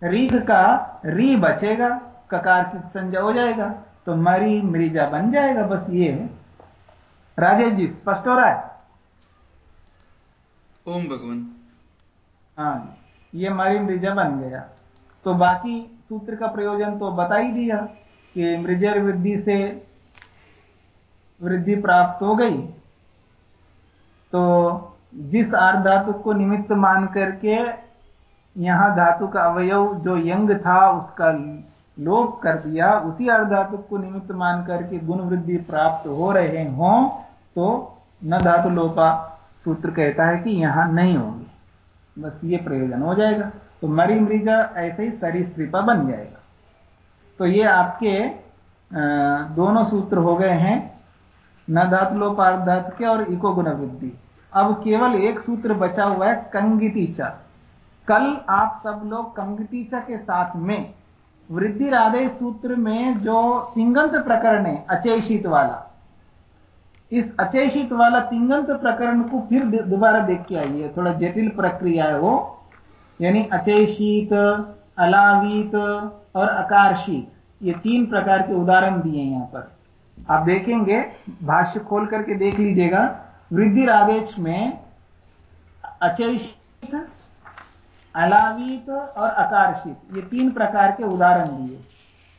रीक का री बचेगा ककार की संज्ञा हो जाएगा तो मरी मृजा बन जाएगा बस ये है। राजेश जी स्पष्ट हो रहा है? ओम भगवान। हाँ ये मरी मृजा बन गया। तो बाकी सूत्र का प्रयोजन तो बता ही दिया कि मृजर वृद्धि से वृद्धि प्राप्त हो गई। तो जिस आर्ध धातु को निमित्त मान करके यहाँ धातु का अवयव जो यंग था, उसका लोप कर दिया, उसी अर्ध धातु को निमित्त मान करके गुण वृद्धि प्राप्त हो रहे हों तो न धातु लोपा सूत्र कहता है कि यहाँ नहीं होंगे। बस ये प्रयोजन हो जाएगा। तो मरी मृजा ऐसे ही सरीसृपा बन जाएगा। तो ये आपके दोनों सूत्र हो गए हैं न धातु लोपार्थ धातु के और इको गुण वृद्धि। अब केवल एक सूत्र बचा हुआ है, कंगितीचा। कल आप सब लोग कंगितीचा के साथ में वृद्धि राधे सूत्र में जो तिंगंत प्रकरण है, अचेषित वाला, इस अचेषित वाला तिंगंत प्रकरण को फिर दोबारा देख के आइए। थोड़ा जटिल प्रक्रिया है वो। यानी अचेषित, अलावीत और अकारशीत। ये तीन प्रकार के उदाहरण दिए यहाँ पर। आप देखेंगे, भाष्य खोल करके देख लीजिएगा। वृद्धि आदेश में अचैषित, अलावीत और अकारशित, ये तीन प्रकार के उदाहरण दिए।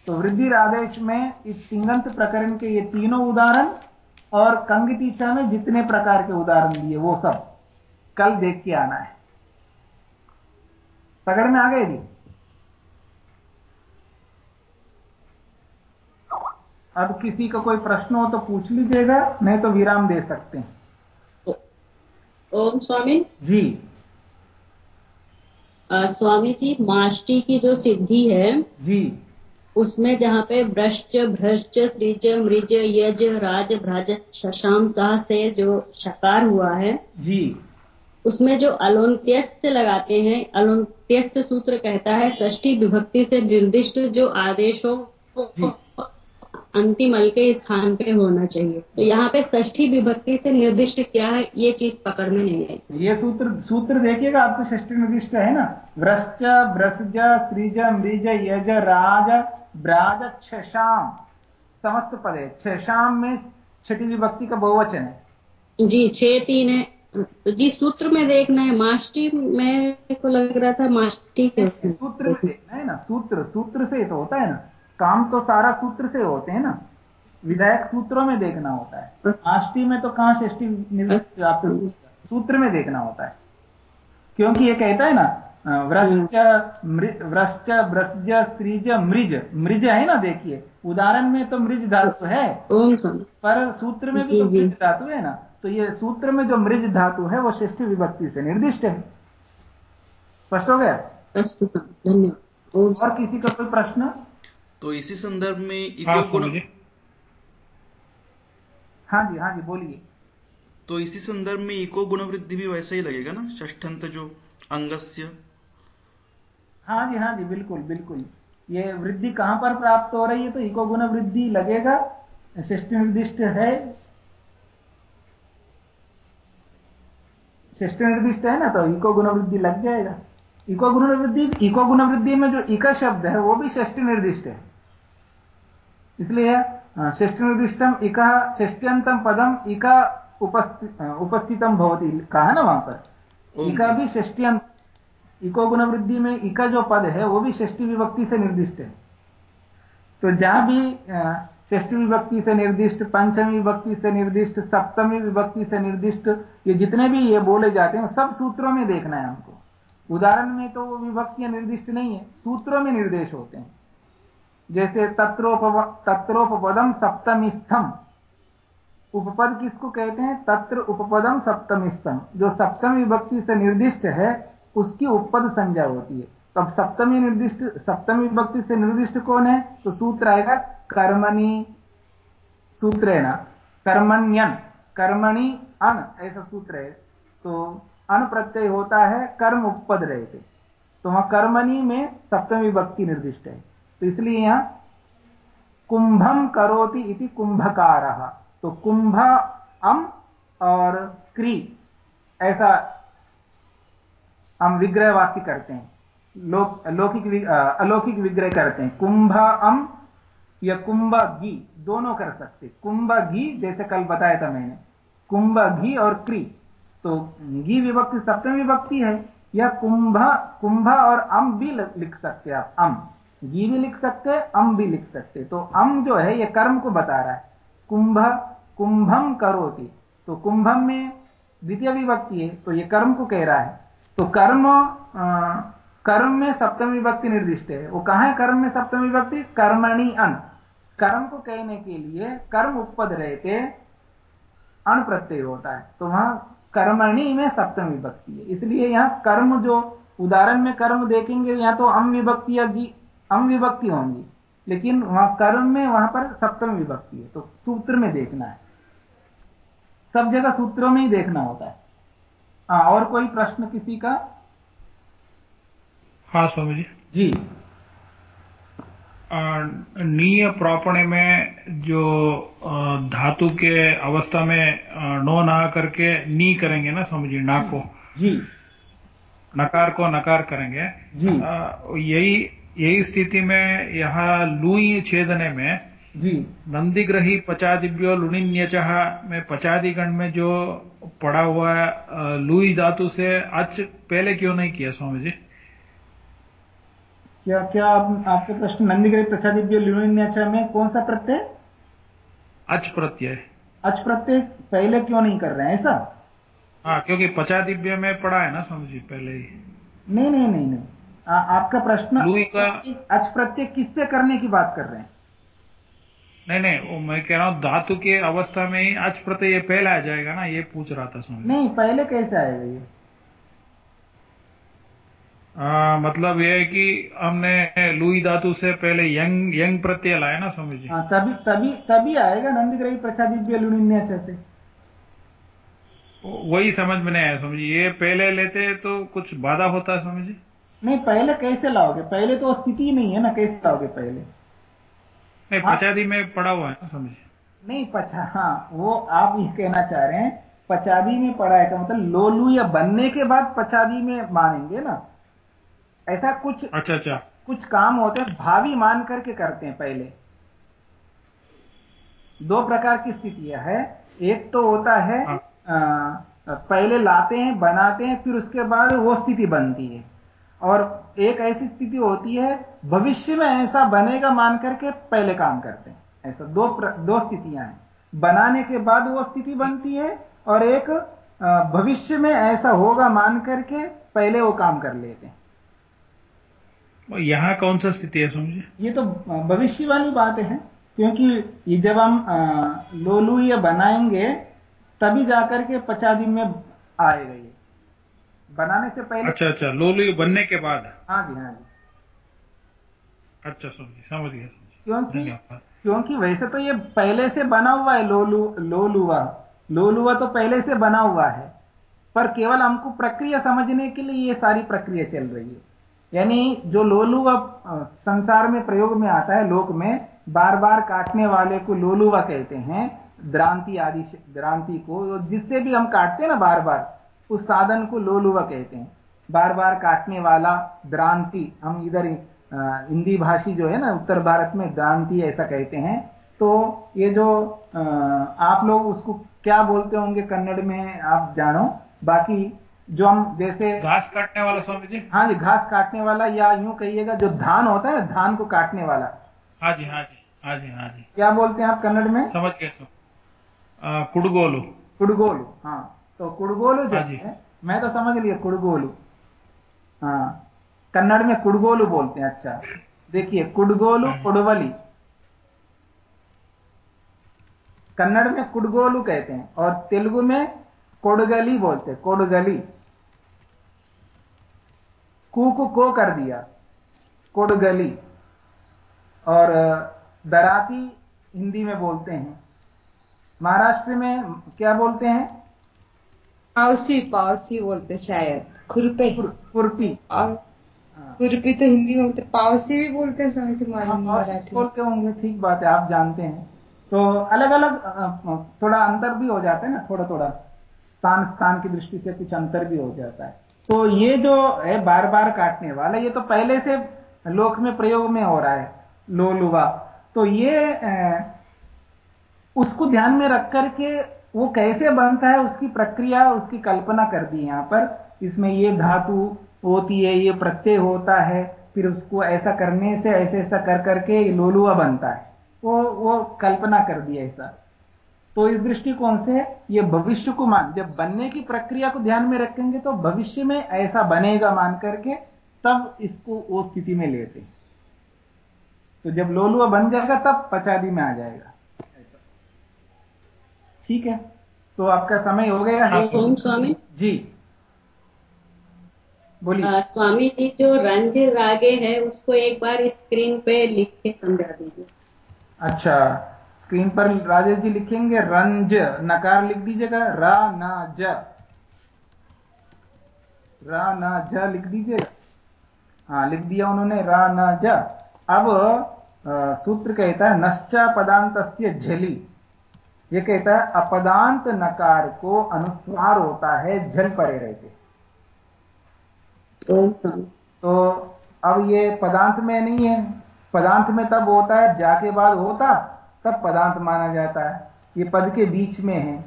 तो वृद्धि आदेश में इस तिंगंत प्रकरण के ये तीनों उदाहरण और कंगतीचा में जितने प्रकार के उदाहरण दिए, वो सब कल देख के आना है। पकड़ में आ गए जी? अब किसी का कोई प्रश्न हो तो पूछ लीजिएगा नहीं तो विराम दे सकते हैं। ओम स्वामी। जी। आ, स्वामी जी माष्टी की जो सिद्धि है जी। उसमें जहाँ पे भ्रष्ट भ्रष्ट सृज मृज यज राज भ्राज शशाम सह से जो शकार हुआ है जी। उसमें जो अलोन्त्यस्त लगाते हैं अलोन्त्यस्त सूत्र कहता है षष्ठी विभक्ति से निर्दिष्ट जो आदेश आदेशों अंतिम अल के स्थान पे होना चाहिए। तो यहाँ पे षष्ठी विभक्ति से निर्दिष्ट क्या है ये चीज़ पकड़ में नहीं आई। ये सूत्र सूत्र देखिएगा आपको षष्ठी निर्दिष्ट है ना? व्रश्च ब्रसज श्रीज मृज यज राज ब्राज छाम समस्त पद। है छाम में छठी विभक्ति का बहुवचन है। जी छह तीन है। तो जी सूत्र में देखना है माष्टी मेरे को लग रहा था मास्टी के सूत्र में देखना है ना सूत्र सूत्र से तो होता है ना काम तो सारा सूत्र से होते हैं ना विधायक सूत्रों में देखना होता है आष्टी में तो कहाँ षष्टी अच्छा। सूत्र में देखना होता है क्योंकि ये कहता है ना व्रश्च व्रश्च ब्रसज स्त्रीज मृज मृज है ना देखिए उदाहरण में तो मृज धातु है पर सूत्र में भी तो मृज धातु है ना तो ये सूत्र में जो मृज धातु है वो षष्ठी विभक्ति से निर्दिष्ट है। स्पष्ट हो गया? धन्यवाद। और किसी का कोई प्रश्न? तो इसी संदर्भ में इको हाँ, गुण हाँ जी हाँ जी बोलिए। तो इसी संदर्भ में इको गुण वृद्धि भी वैसा ही लगेगा ना? ष्ठंत जो अंगस्य। हाँ जी हाँ जी बिल्कुल बिल्कुल। ये वृद्धि कहाँ पर प्राप्त हो रही है? तो इको गुण वृद्धि लगेगा। षष्टि निर्दिष्ट है। षष्टि निर्दिष्ट है ना तो इको गुण वृद्धि लग जाएगा। इको गुण वृद्धि इको गुण वृद्धि में जो इका शब्द है वो भी षष्टि निर्दिष्ट है। इसलिए षष्टि निर्दिष्टम इका षष्ट्यंतम पदम इका उपस्थितम भवती। कहा ना वहाँ पर? इका भी षष्ट्यंत इको गुण वृद्धि में इका जो पद है वो भी षष्टि विभक्ति से निर्दिष्ट है। तो जहाँ भी षष्टि विभक्ति से निर्दिष्ट, पंचमी विभक्ति से निर्दिष्ट, सप्तमी विभक्ति से निर्दिष्ट, ये जितने भी ये बोले जाते हैं सब सूत्रों में देखना है हमको। उदाहरण में तो विभक्तियाँ निर्दिष्ट नहीं है, सूत्रों में निर्देश होते हैं। जैसे तत्रोप तत्रोपदम सप्तमिस्थम। उपपद किसको कहते हैं? तत्र उपपदम सप्तमिस्थम। जो सप्तमी विभक्ति से निर्दिष्ट है, उसकी उपपद संज्ञा होती है। तो अब सप्तमी निर्दिष्ट, सप्तमी विभक्ति से निर्दिष्ट कौन है? तो सूत्र आएगा कर्मणि सूत्र है ना कर्मण्यन, कर्मणि अन, ऐसा सूत्र है। तो अन प्रत्यय होता है, कर्म उपपद रहते तो वहाँ कर्मणि में सप्तमी विभक्ति निर्दिष्ट है। तो इसलिए यहाँ कुंभम करोति इति कुंभकार। तो कुंभ, अम और क्री, ऐसा हम विग्रह वाक्य करते हैं। लोक लौकिक अलौकिक विग्रह करते हैं। कुंभ, अम या कुंभ घी दोनों कर सकते। कुंभ घी जैसे कल बताया था मैंने। कुंभ घी और क्री। तो घी विभक्ति सप्तम विभक्ति है। या कुंभ कुंभ और अम भी लिख सकते आप। अम घी भी लिख सकते अम भी लिख सकते तो अम जो है ये कर्म को बता रहा है। कुंभ कुंभम करोति। तो कुंभम में द्वितीय विभक्ति है तो ये कर्म को कह रहा है। तो कर्म आ, कर्म में सप्तम विभक्ति निर्दिष्ट है। वो कहाँ है कर्म में सप्तम विभक्ति? कर्मणि अन। कर्म को कहने के लिए कर्म उपपद रहते अण प्रत्यय होता है। तो वहाँ कर्मणी में सप्तम विभक्ति है। इसलिए यहाँ कर्म जो उदाहरण में कर्म देखेंगे यहाँ तो अम विभक्ति या अम विभक्ति होंगी। लेकिन वहाँ कर्म में वहाँ पर सप्तम विभक्ति है। तो सूत्र में देखना है। सब जगह सूत्रों में ही देखना होता है। हाँ और कोई प्रश्न किसी का? हाँ स्वामी जी। जी। नीय प्रापणे में जो धातु के अवस्था में नो ना करके नी करेंगे ना समझिए ना को? जी। नकार को नकार करेंगे। जी। यही यही स्थिति में यहाँ लुई छेदने में जी। नंदीग्रही पचादिव्यो लुणिन्यच में पचादिगण में जो पड़ा हुआ लुई धातु से अच पहले क्यों नहीं किया स्वामी जी क्या क्या आप, आपका प्रश्न नंदीग्रह प्रचादिव्य लुणिन्यच में कौन सा प्रत्यय? अच प्रत्यय। अच प्रत्यय पहले क्यों नहीं कर रहे हैं ऐसा? हाँ क्योंकि पचादिव्य में पड़ा है ना स्वामी जी पहले ही। नहीं नहीं नहीं नहीं। आ, आपका प्रश्न का अच प्रत्यय किससे करने की बात कर रहे हैं? नहीं नहीं वो मैं कह रहा हूँ धातु के अवस्था में ही अच प्रत्यय ये पहले आ जाएगा ना ये पूछ रहा था स्वामी नहीं पहले कैसे आएगा ये? आ, मतलब यह है कि हमने लुई धातु से पहले यंग यंग प्रत्यय लाया ना स्वामी जी? हाँ तभी तभी तभी आएगा नंदग्रही लुनिन्या से। वही समझ में नहीं आया स्वामी जी। ये पहले लेते तो कुछ बाधा होता है स्वामी जी? नहीं पहले कैसे लाओगे? पहले तो स्थिति नहीं है ना कैसे लाओगे पहले? नहीं हाँ? पचादी में पड़ा हुआ है ना स्वामी जी? नहीं पचा हाँ वो आप ये कहना चाह रहे हैं पचादी में पड़ा है का मतलब लोलू या बनने के बाद पचादी में मानेंगे ना? ऐसा कुछ अच्छा अच्छा। कुछ काम होते हैं भावी मान करके करते हैं पहले। दो प्रकार की स्थितियाँ है। एक तो होता है हाँ। आ, पहले लाते हैं बनाते हैं फिर उसके बाद वो स्थिति बनती है। और एक ऐसी स्थिति होती है भविष्य में ऐसा बनेगा मान करके पहले काम करते हैं। ऐसा दो प्र, दो स्थितियाँ हैं। बनाने के बाद वो स्थिति बनती है और एक भविष्य में ऐसा होगा मान करके पहले वो काम कर लेते हैं। यहाँ कौन सा स्थिति है समझे ये तो भविष्य वाली बात है क्योंकि ये जब हम लोलू ये बनाएँगे तभी जाकर के दिन में आएगा ये। बनाने से पहले अच्छा अच्छा लोलू बनने के बाद। हाँ जी हाँ जी। अच्छा समझ समझ गया क्योंकि क्योंकि वैसे तो ये पहले से बना हुआ है लोलू लोलुआ। लोलुआ तो पहले से बना हुआ है पर केवल हमको प्रक्रिया समझने के लिए ये सारी प्रक्रिया चल रही है। यानी जो लोलुवा संसार में प्रयोग में आता है लोक में बार बार काटने वाले को लोलुवा कहते हैं, द्रांति आदि द्रांति को जिससे भी हम काटते हैं ना बार बार उस साधन को लोलुवा कहते हैं। बार बार काटने वाला द्रांति, हम इधर हिंदी भाषी जो है ना, उत्तर भारत में द्रांति ऐसा कहते हैं। तो ये जो आप लोग उसको क्या बोलते होंगे कन्नड़ में, आप जानो। बाकी जो हम जैसे घास काटने वाला स्वामी जी? हाँ जी घास काटने वाला या यूँ कहिएगा जो धान होता है ना धान को काटने वाला। हाँ जी हाँ जी हाँ जी हाँ जी। क्या बोलते हैं आप कन्नड़ में? समझ गए कुड़गोलू। कुड़गोलू हाँ। तो कुड़गोलू जो हाँ है मैं तो समझ लिया कुड़गोलू। हाँ। कन्नड़ में कुड़गोलू बोलते हैं अच्छा। देखिए कुड़गोलू हाँ कुड़वली। कन्नड़ में कुड़गोलू कहते हैं और तेलुगु में कोडगली बोलते हैं कोडगली। कू को को कर दिया कोडगली। और दराती हिंदी में बोलते हैं। महाराष्ट्र में क्या बोलते हैं? पावसी पावसी बोलते शायद खुरपे। खुरपी। खुरपी तो हिंदी में बोलते पावसी भी बोलते हैं समझ हाँ, मराठी बोलते होंगे ठीक बात है आप जानते हैं। तो अलग अलग थोड़ा अंतर भी हो जाता है ना थोड़ा थोड़ा स्थान स्थान की दृष्टि से कुछ अंतर भी हो जाता है। तो ये जो है बार बार काटने वाला, ये तो पहले से लोक में प्रयोग में हो रहा है, लोलुवा। तो ये उसको ध्यान में रख करके वो कैसे बनता है, उसकी प्रक्रिया, उसकी कल्पना कर दी यहाँ पर। इसमें ये धातु होती है, ये प्रत्यय होता है, फिर उसको ऐसा करने से ऐसे ऐसा कर करके लोलुआ बनता है। वो वो कल्पना कर दी ऐसा। तो इस दृष्टिकोण से ये भविष्य को मान जब बनने की प्रक्रिया को ध्यान में रखेंगे तो भविष्य में ऐसा बनेगा मान करके तब इसको वो स्थिति में लेते हैं। तो जब लोलुआ बन जाएगा तब पचादी में आ जाएगा। ऐसा। ठीक है? तो आपका समय हो गया है। स्वामी। जी। बोलिए। स्वामी जी जो रंज रागे है उसको एक बार स्क्रीन पे लिख के समझा दीजिए। अच्छा। स्क्रीन पर राजेश जी लिखेंगे रंज। नकार लिख दीजिएगा रा ना ज। रा ना ज लिख दीजिएगा हाँ लिख दिया उन्होंने रा ना ज। अब सूत्र कहता है नश्चा पदांत झली। ये कहता है अपदांत नकार को अनुस्वार होता है झल परे रहते। तो अब ये पदांत में नहीं है। पदांत में तब होता है जाके बाद होता। तब पदांत माना जाता है। ये पद के बीच में है।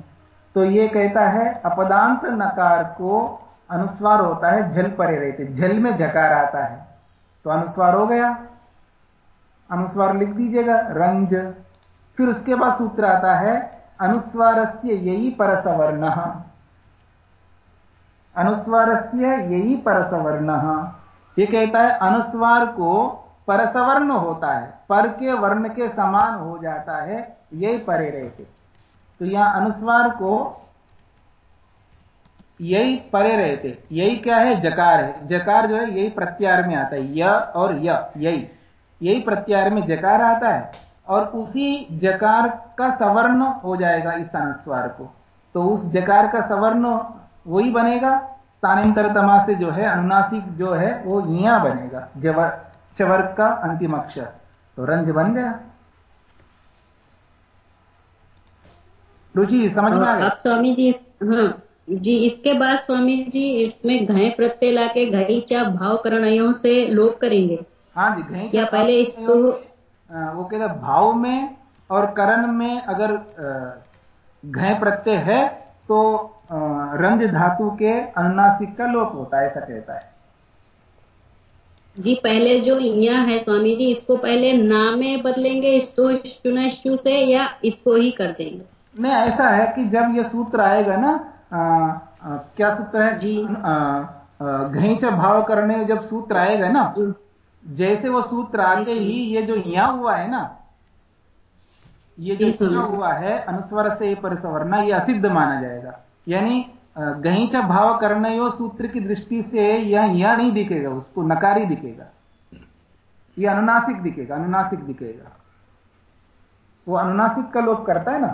तो ये कहता है, अपदांत नकार को अनुस्वार होता है जल परे रहते, झल में जकार आता है। तो अनुस्वार हो गया। अनुस्वार लिख दीजिएगा, रंज। फिर उसके बाद सूत्र आता है अनुस्वार से यही परसवर्ण। अनुस्वार से यही परसवर्ण। ये कहता है, अनुस्वार को परसवर्ण होता है, पर के वर्ण के समान हो जाता है, यही परे रहते तो यहाँ अनुस्वार को यही परे रहते यही क्या है? जकार है। जकार जो है, यही प्रत्यार में आता है। य और य, यही। यही प्रत्यार में जकार आता है और उसी जकार का सवर्ण हो जाएगा इस अनुस्वार को। तो उस जकार का सवर्ण वही बनेगा। स्थानांतर तमा से जो है, अनुनासिक जो है, वो यिया बनेगा। जवर चवर का अंतिम अक्षर। तो रंज बन गया। रुचि समझ में आ गया? स्वामी जी हाँ जी इसके बाद स्वामी जी इसमें घय प्रत्यय लाके घईचा भाव करणयों से लोप करेंगे। हाँ जी घई या पहले इसको वो कहते भाव में और करण में अगर घय प्रत्यय है तो रंज धातु के अनुनासिक का लोप होता है ऐसा कहता है। जी पहले जो यहाँ है स्वामी जी इसको पहले ना में बदलेंगे इसको से या इसको ही कर देंगे? नहीं ऐसा है कि जब ये सूत्र आएगा ना आ, आ, क्या सूत्र है? जी। घईच भाव करने जब सूत्र आएगा ना जैसे वो सूत्र आते ही ये जो यहाँ हुआ है ना ये जो हुआ है अनुस्वर से परिसवरना ये असिद्ध माना जाएगा। यानी गहीच भाव करने यो सूत्र की दृष्टि से यह यह नहीं दिखेगा उसको नकारी दिखेगा। यह अनुनासिक दिखेगा अनुनासिक दिखेगा। वो अनुनासिक का लोप करता है ना?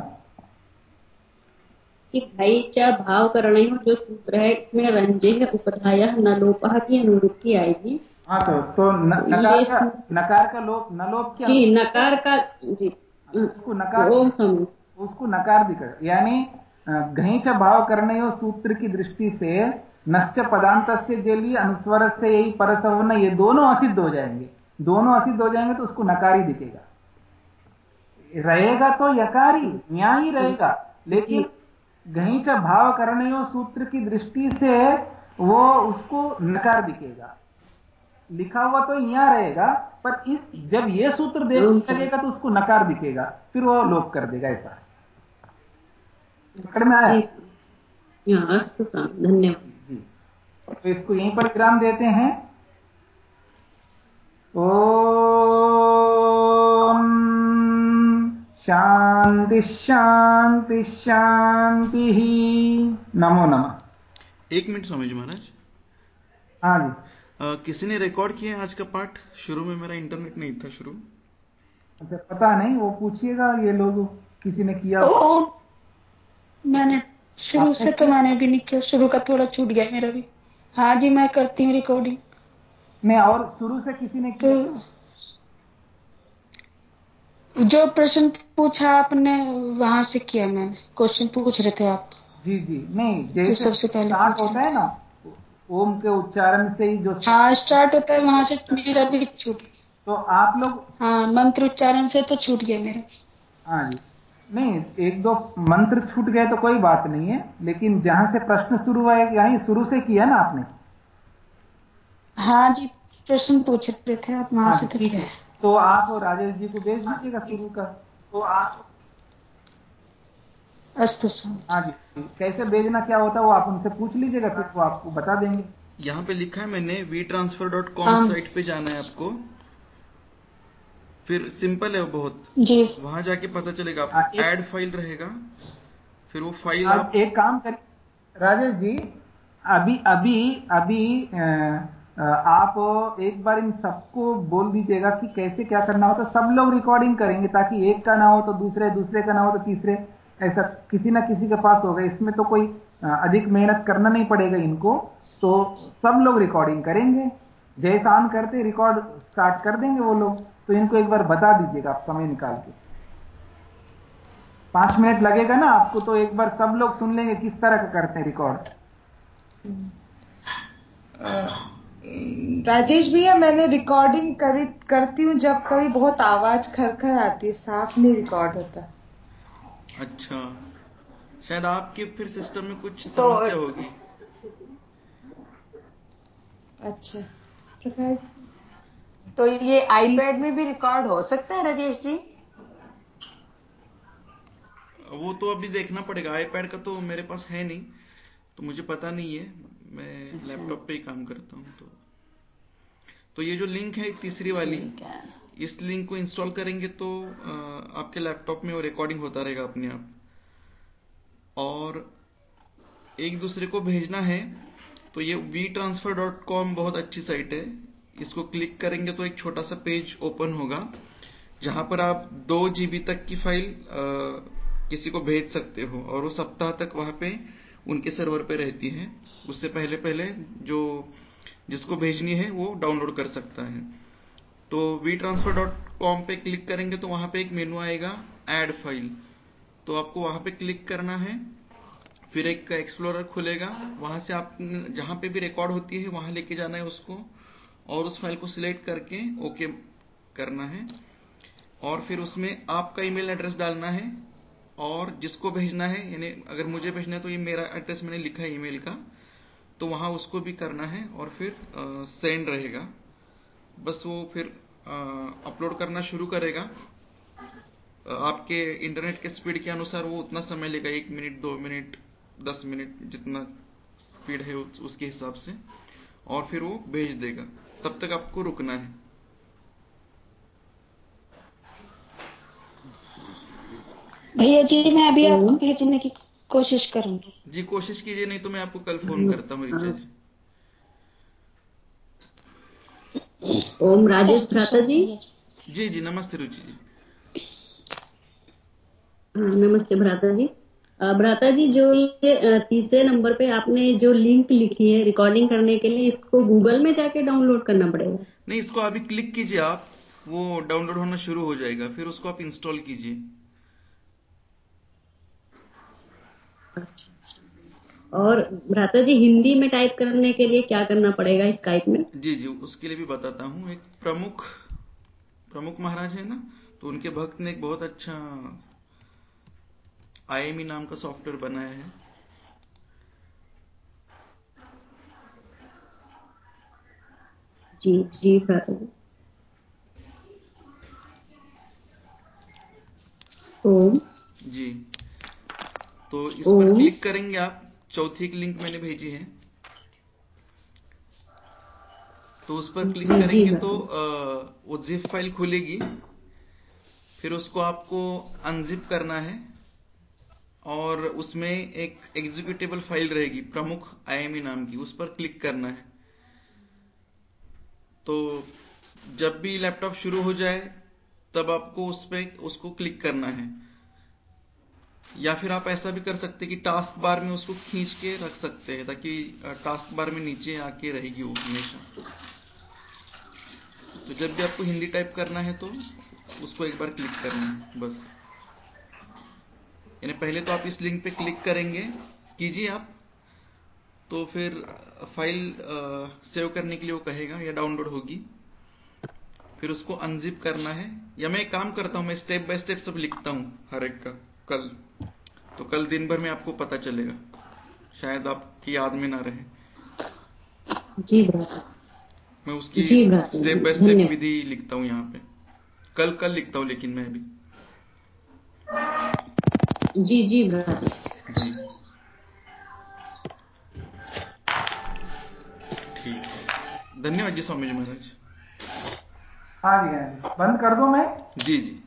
कि भाई चा भाव करण जो सूत्र है इसमें रंजे उपधाया न लोपा की अनुवृत्ति आएगी। हाँ तो तो न, नकार का नकार का लोप न लोप क्या? जी नकार का जी। उसको नकार उसको नकार दिखा यानी घईच भाव करने सूत्र की दृष्टि से नश्च पदांत से लिए अनुस्वर से यही परसवर्ण ये दोनों असिद्ध हो जाएँगे। दोनों असिद्ध हो जाएँगे तो उसको नकारी दिखेगा। रहेगा तो यकारी न्याय ही रहेगा लेकिन घईच भाव करने सूत्र की दृष्टि से वो उसको नकार दिखेगा। लिखा हुआ तो यहाँ रहेगा पर इस जब ये सूत्र देख लगेगा तो उसको नकार दिखेगा फिर वो लोप कर देगा ऐसा। पकड़ में आया? धन्यवाद। जी। तो इसको यहीं पर विराम देते हैं। ओ शांति शांति शांति ही। नमो नमः। एक मिनट समझ महाराज। हाँ जी। किसी ने रिकॉर्ड किया आज का पाठ? शुरू में मेरा इंटरनेट नहीं था शुरू। अच्छा पता नहीं वो पूछिएगा ये लोग किसी ने किया ओ, मैंने शुरू से तो मैंने भी नहीं किया शुरू का थोड़ा छूट गया मेरा भी। हाँ जी मैं करती हूँ रिकॉर्डिंग मैं और शुरू से किसी ने किया तो, जो प्रश्न पूछा आपने वहाँ से किया मैंने। क्वेश्चन पूछ रहे थे आप। जी जी। नहीं जैसे सबसे पहले स्टार्ट होता है ना ओम के उच्चारण से ही जो हाँ स्टार्ट होता है वहाँ से मेरा भी छूट गया। तो आप लोग हाँ मंत्र उच्चारण से तो छूट गया मेरा। हाँ जी। नहीं एक दो मंत्र छूट गए तो कोई बात नहीं है लेकिन जहाँ से प्रश्न शुरू हुआ है यही शुरू से किया ना आपने? हाँ जी प्रश्न पूछ रहे थे आप वहाँ हाँ, से तो किया? तो आप राजेश जी को भेज दीजिएगा शुरू का। तो आप अस्तु हाँ जी कैसे भेजना क्या होता है वो आप उनसे पूछ लीजिएगा फिर वो आपको बता देंगे। यहाँ पे लिखा है मैंने we transfer dot com site पे जाना है आपको। फिर सिंपल है वो बहुत। जी। वहाँ जाके पता चलेगा आपको एड फ़ाइल रहेगा फिर वो फ़ाइल आप, आप एक काम कर राजेश जी अभी अभी अभी आप एक बार इन सबको बोल दीजिएगा कि कैसे क्या करना हो। तो सब लोग रिकॉर्डिंग करेंगे ताकि एक का ना हो तो दूसरे दूसरे का ना हो तो तीसरे। ऐसा किसी ना किसी के पास होगा। इसमें तो कोई अधिक मेहनत करना नहीं पड़ेगा इनको। तो सब लोग रिकॉर्डिंग करेंगे। जैसा ऑन करते रिकॉर्ड स्टार्ट कर देंगे वो लोग। तो इनको एक बार बता दीजिएगा आप समय निकाल के। पाँच मिनट लगेगा ना आपको तो एक बार सब लोग सुन लेंगे किस तरह का करते हैं रिकॉर्ड राजेश भैया मैंने रिकॉर्डिंग करी करती हूँ जब कभी बहुत आवाज़ खरखर आती है साफ़ नहीं रिकॉर्ड होता। अच्छा। शायद आपके फिर सिस्टम में कुछ तो, समस्या होगी। अच्छा। प्रकाश तो ये आईपैड में भी रिकॉर्ड हो सकता है राजेश जी? वो तो अभी देखना पड़ेगा। आईपैड का तो मेरे पास है नहीं तो मुझे पता नहीं है। मैं अच्छा। लैपटॉप पे ही काम करता हूँ तो। तो ये जो लिंक है तीसरी वाली इस लिंक को इंस्टॉल करेंगे तो आपके लैपटॉप में वो रिकॉर्डिंग होता रहेगा अपने आप। और एक दूसरे को भेजना है तो ये वी ट्रांसफ़र डॉट कॉम बहुत अच्छी साइट है। इसको क्लिक करेंगे तो एक छोटा सा पेज ओपन होगा जहाँ पर आप दो जीबी तक की फ़ाइल आ, किसी को भेज सकते हो और वो सप्ताह तक वहाँ पे उनके सर्वर पे रहती है। उससे पहले पहले जो जिसको भेजनी है वो डाउनलोड कर सकता है। तो वी ट्रांसफ़र डॉट कॉम पे क्लिक करेंगे तो वहाँ पे एक मेनू आएगा एड फ़ाइल तो आपको वहाँ पे क्लिक करना है फिर एक एक्सप्लोरर खुलेगा। वहाँ से आप जहाँ पे भी रिकॉर्ड होती है वहाँ लेके जाना है उसको। और उस फ़ाइल को सिलेक्ट करके ओके करना है। और फिर उसमें आपका ईमेल एड्रेस डालना है और जिसको भेजना है, यानी अगर मुझे भेजना है तो ये मेरा एड्रेस मैंने लिखा है ईमेल का तो वहाँ उसको भी करना है और फिर सेंड रहेगा। बस वो फिर अपलोड करना शुरू करेगा। आपके इंटरनेट के स्पीड के अनुसार वो उतना समय लेगा, एक मिनट, दो मिनट, दस मिनट जितना स्पीड है उसके हिसाब से। और फिर वो भेज देगा। तब तक आपको रुकना है। भैया जी मैं अभी आपको भेजने की कोशिश करूँगी। जी कोशिश कीजिए नहीं तो मैं आपको कल फ़ोन करता हूँ रिचा जी। ओम राजेश भ्राता जी। जी जी नमस्ते रुचि जी। हाँ, नमस्ते भ्राता जी। भ्राता जी जो ये तीसरे नंबर पे आपने जो लिंक लिखी है रिकॉर्डिंग करने के लिए इसको गूगल में जाके डाउनलोड करना पड़ेगा? नहीं इसको अभी क्लिक कीजिए आप वो डाउनलोड होना शुरू हो जाएगा फिर उसको आप इंस्टॉल कीजिए। अच्छा, और भ्राता जी हिंदी में टाइप करने के लिए क्या करना पड़ेगा स्काइप में? जी जी उसके लिए भी बताता हूँ। एक प्रमुख प्रमुख महाराज है ना तो उनके भक्त ने एक बहुत अच्छा आईएमई नाम का सॉफ्टवेयर बनाया है। जी जी ओम। जी। तो इस पर क्लिक करेंगे आप। चौथी की लिंक मैंने भेजी है। तो उस पर क्लिक करेंगे तो वो जिप फ़ाइल खुलेगी। फिर उसको आपको अनजिप करना है। और उसमें एक एग्जीक्यूटेबल फ़ाइल रहेगी, प्रमुख आईएमई नाम की, उस पर क्लिक करना है। तो जब भी लैपटॉप शुरू हो जाए, तब आपको उस पर उसको क्लिक करना है। या फिर आप ऐसा भी कर सकते कि टास्क बार में उसको खींच के रख सकते हैं, ताकि टास्क बार में नीचे आके रहेगी वो हमेशा। तो जब भी आपको हिंदी टाइप करना है तो उसको एक बार क्लिक करना है, बस। यानी पहले तो आप इस लिंक पे क्लिक करेंगे कीजिए आप तो फिर फ़ाइल सेव करने के लिए वो कहेगा या डाउनलोड होगी। फिर उसको अनजिप करना है। या मैं एक काम करता हूँ मैं स्टेप बाय स्टेप सब लिखता हूँ हर एक का कल। तो कल दिन भर में आपको पता चलेगा। शायद आपकी याद में ना रहे। जी मैं उसकी स्टेप बाय स्टेप विधि लिखता हूँ यहाँ पे। कल कल लिखता हूँ लेकिन मैं अभी। जी जी जी। ठीक धन्यवाद जी स्वामी जी महाराज। हाँ जी हाँ जी। बंद कर दो मैं? जी जी।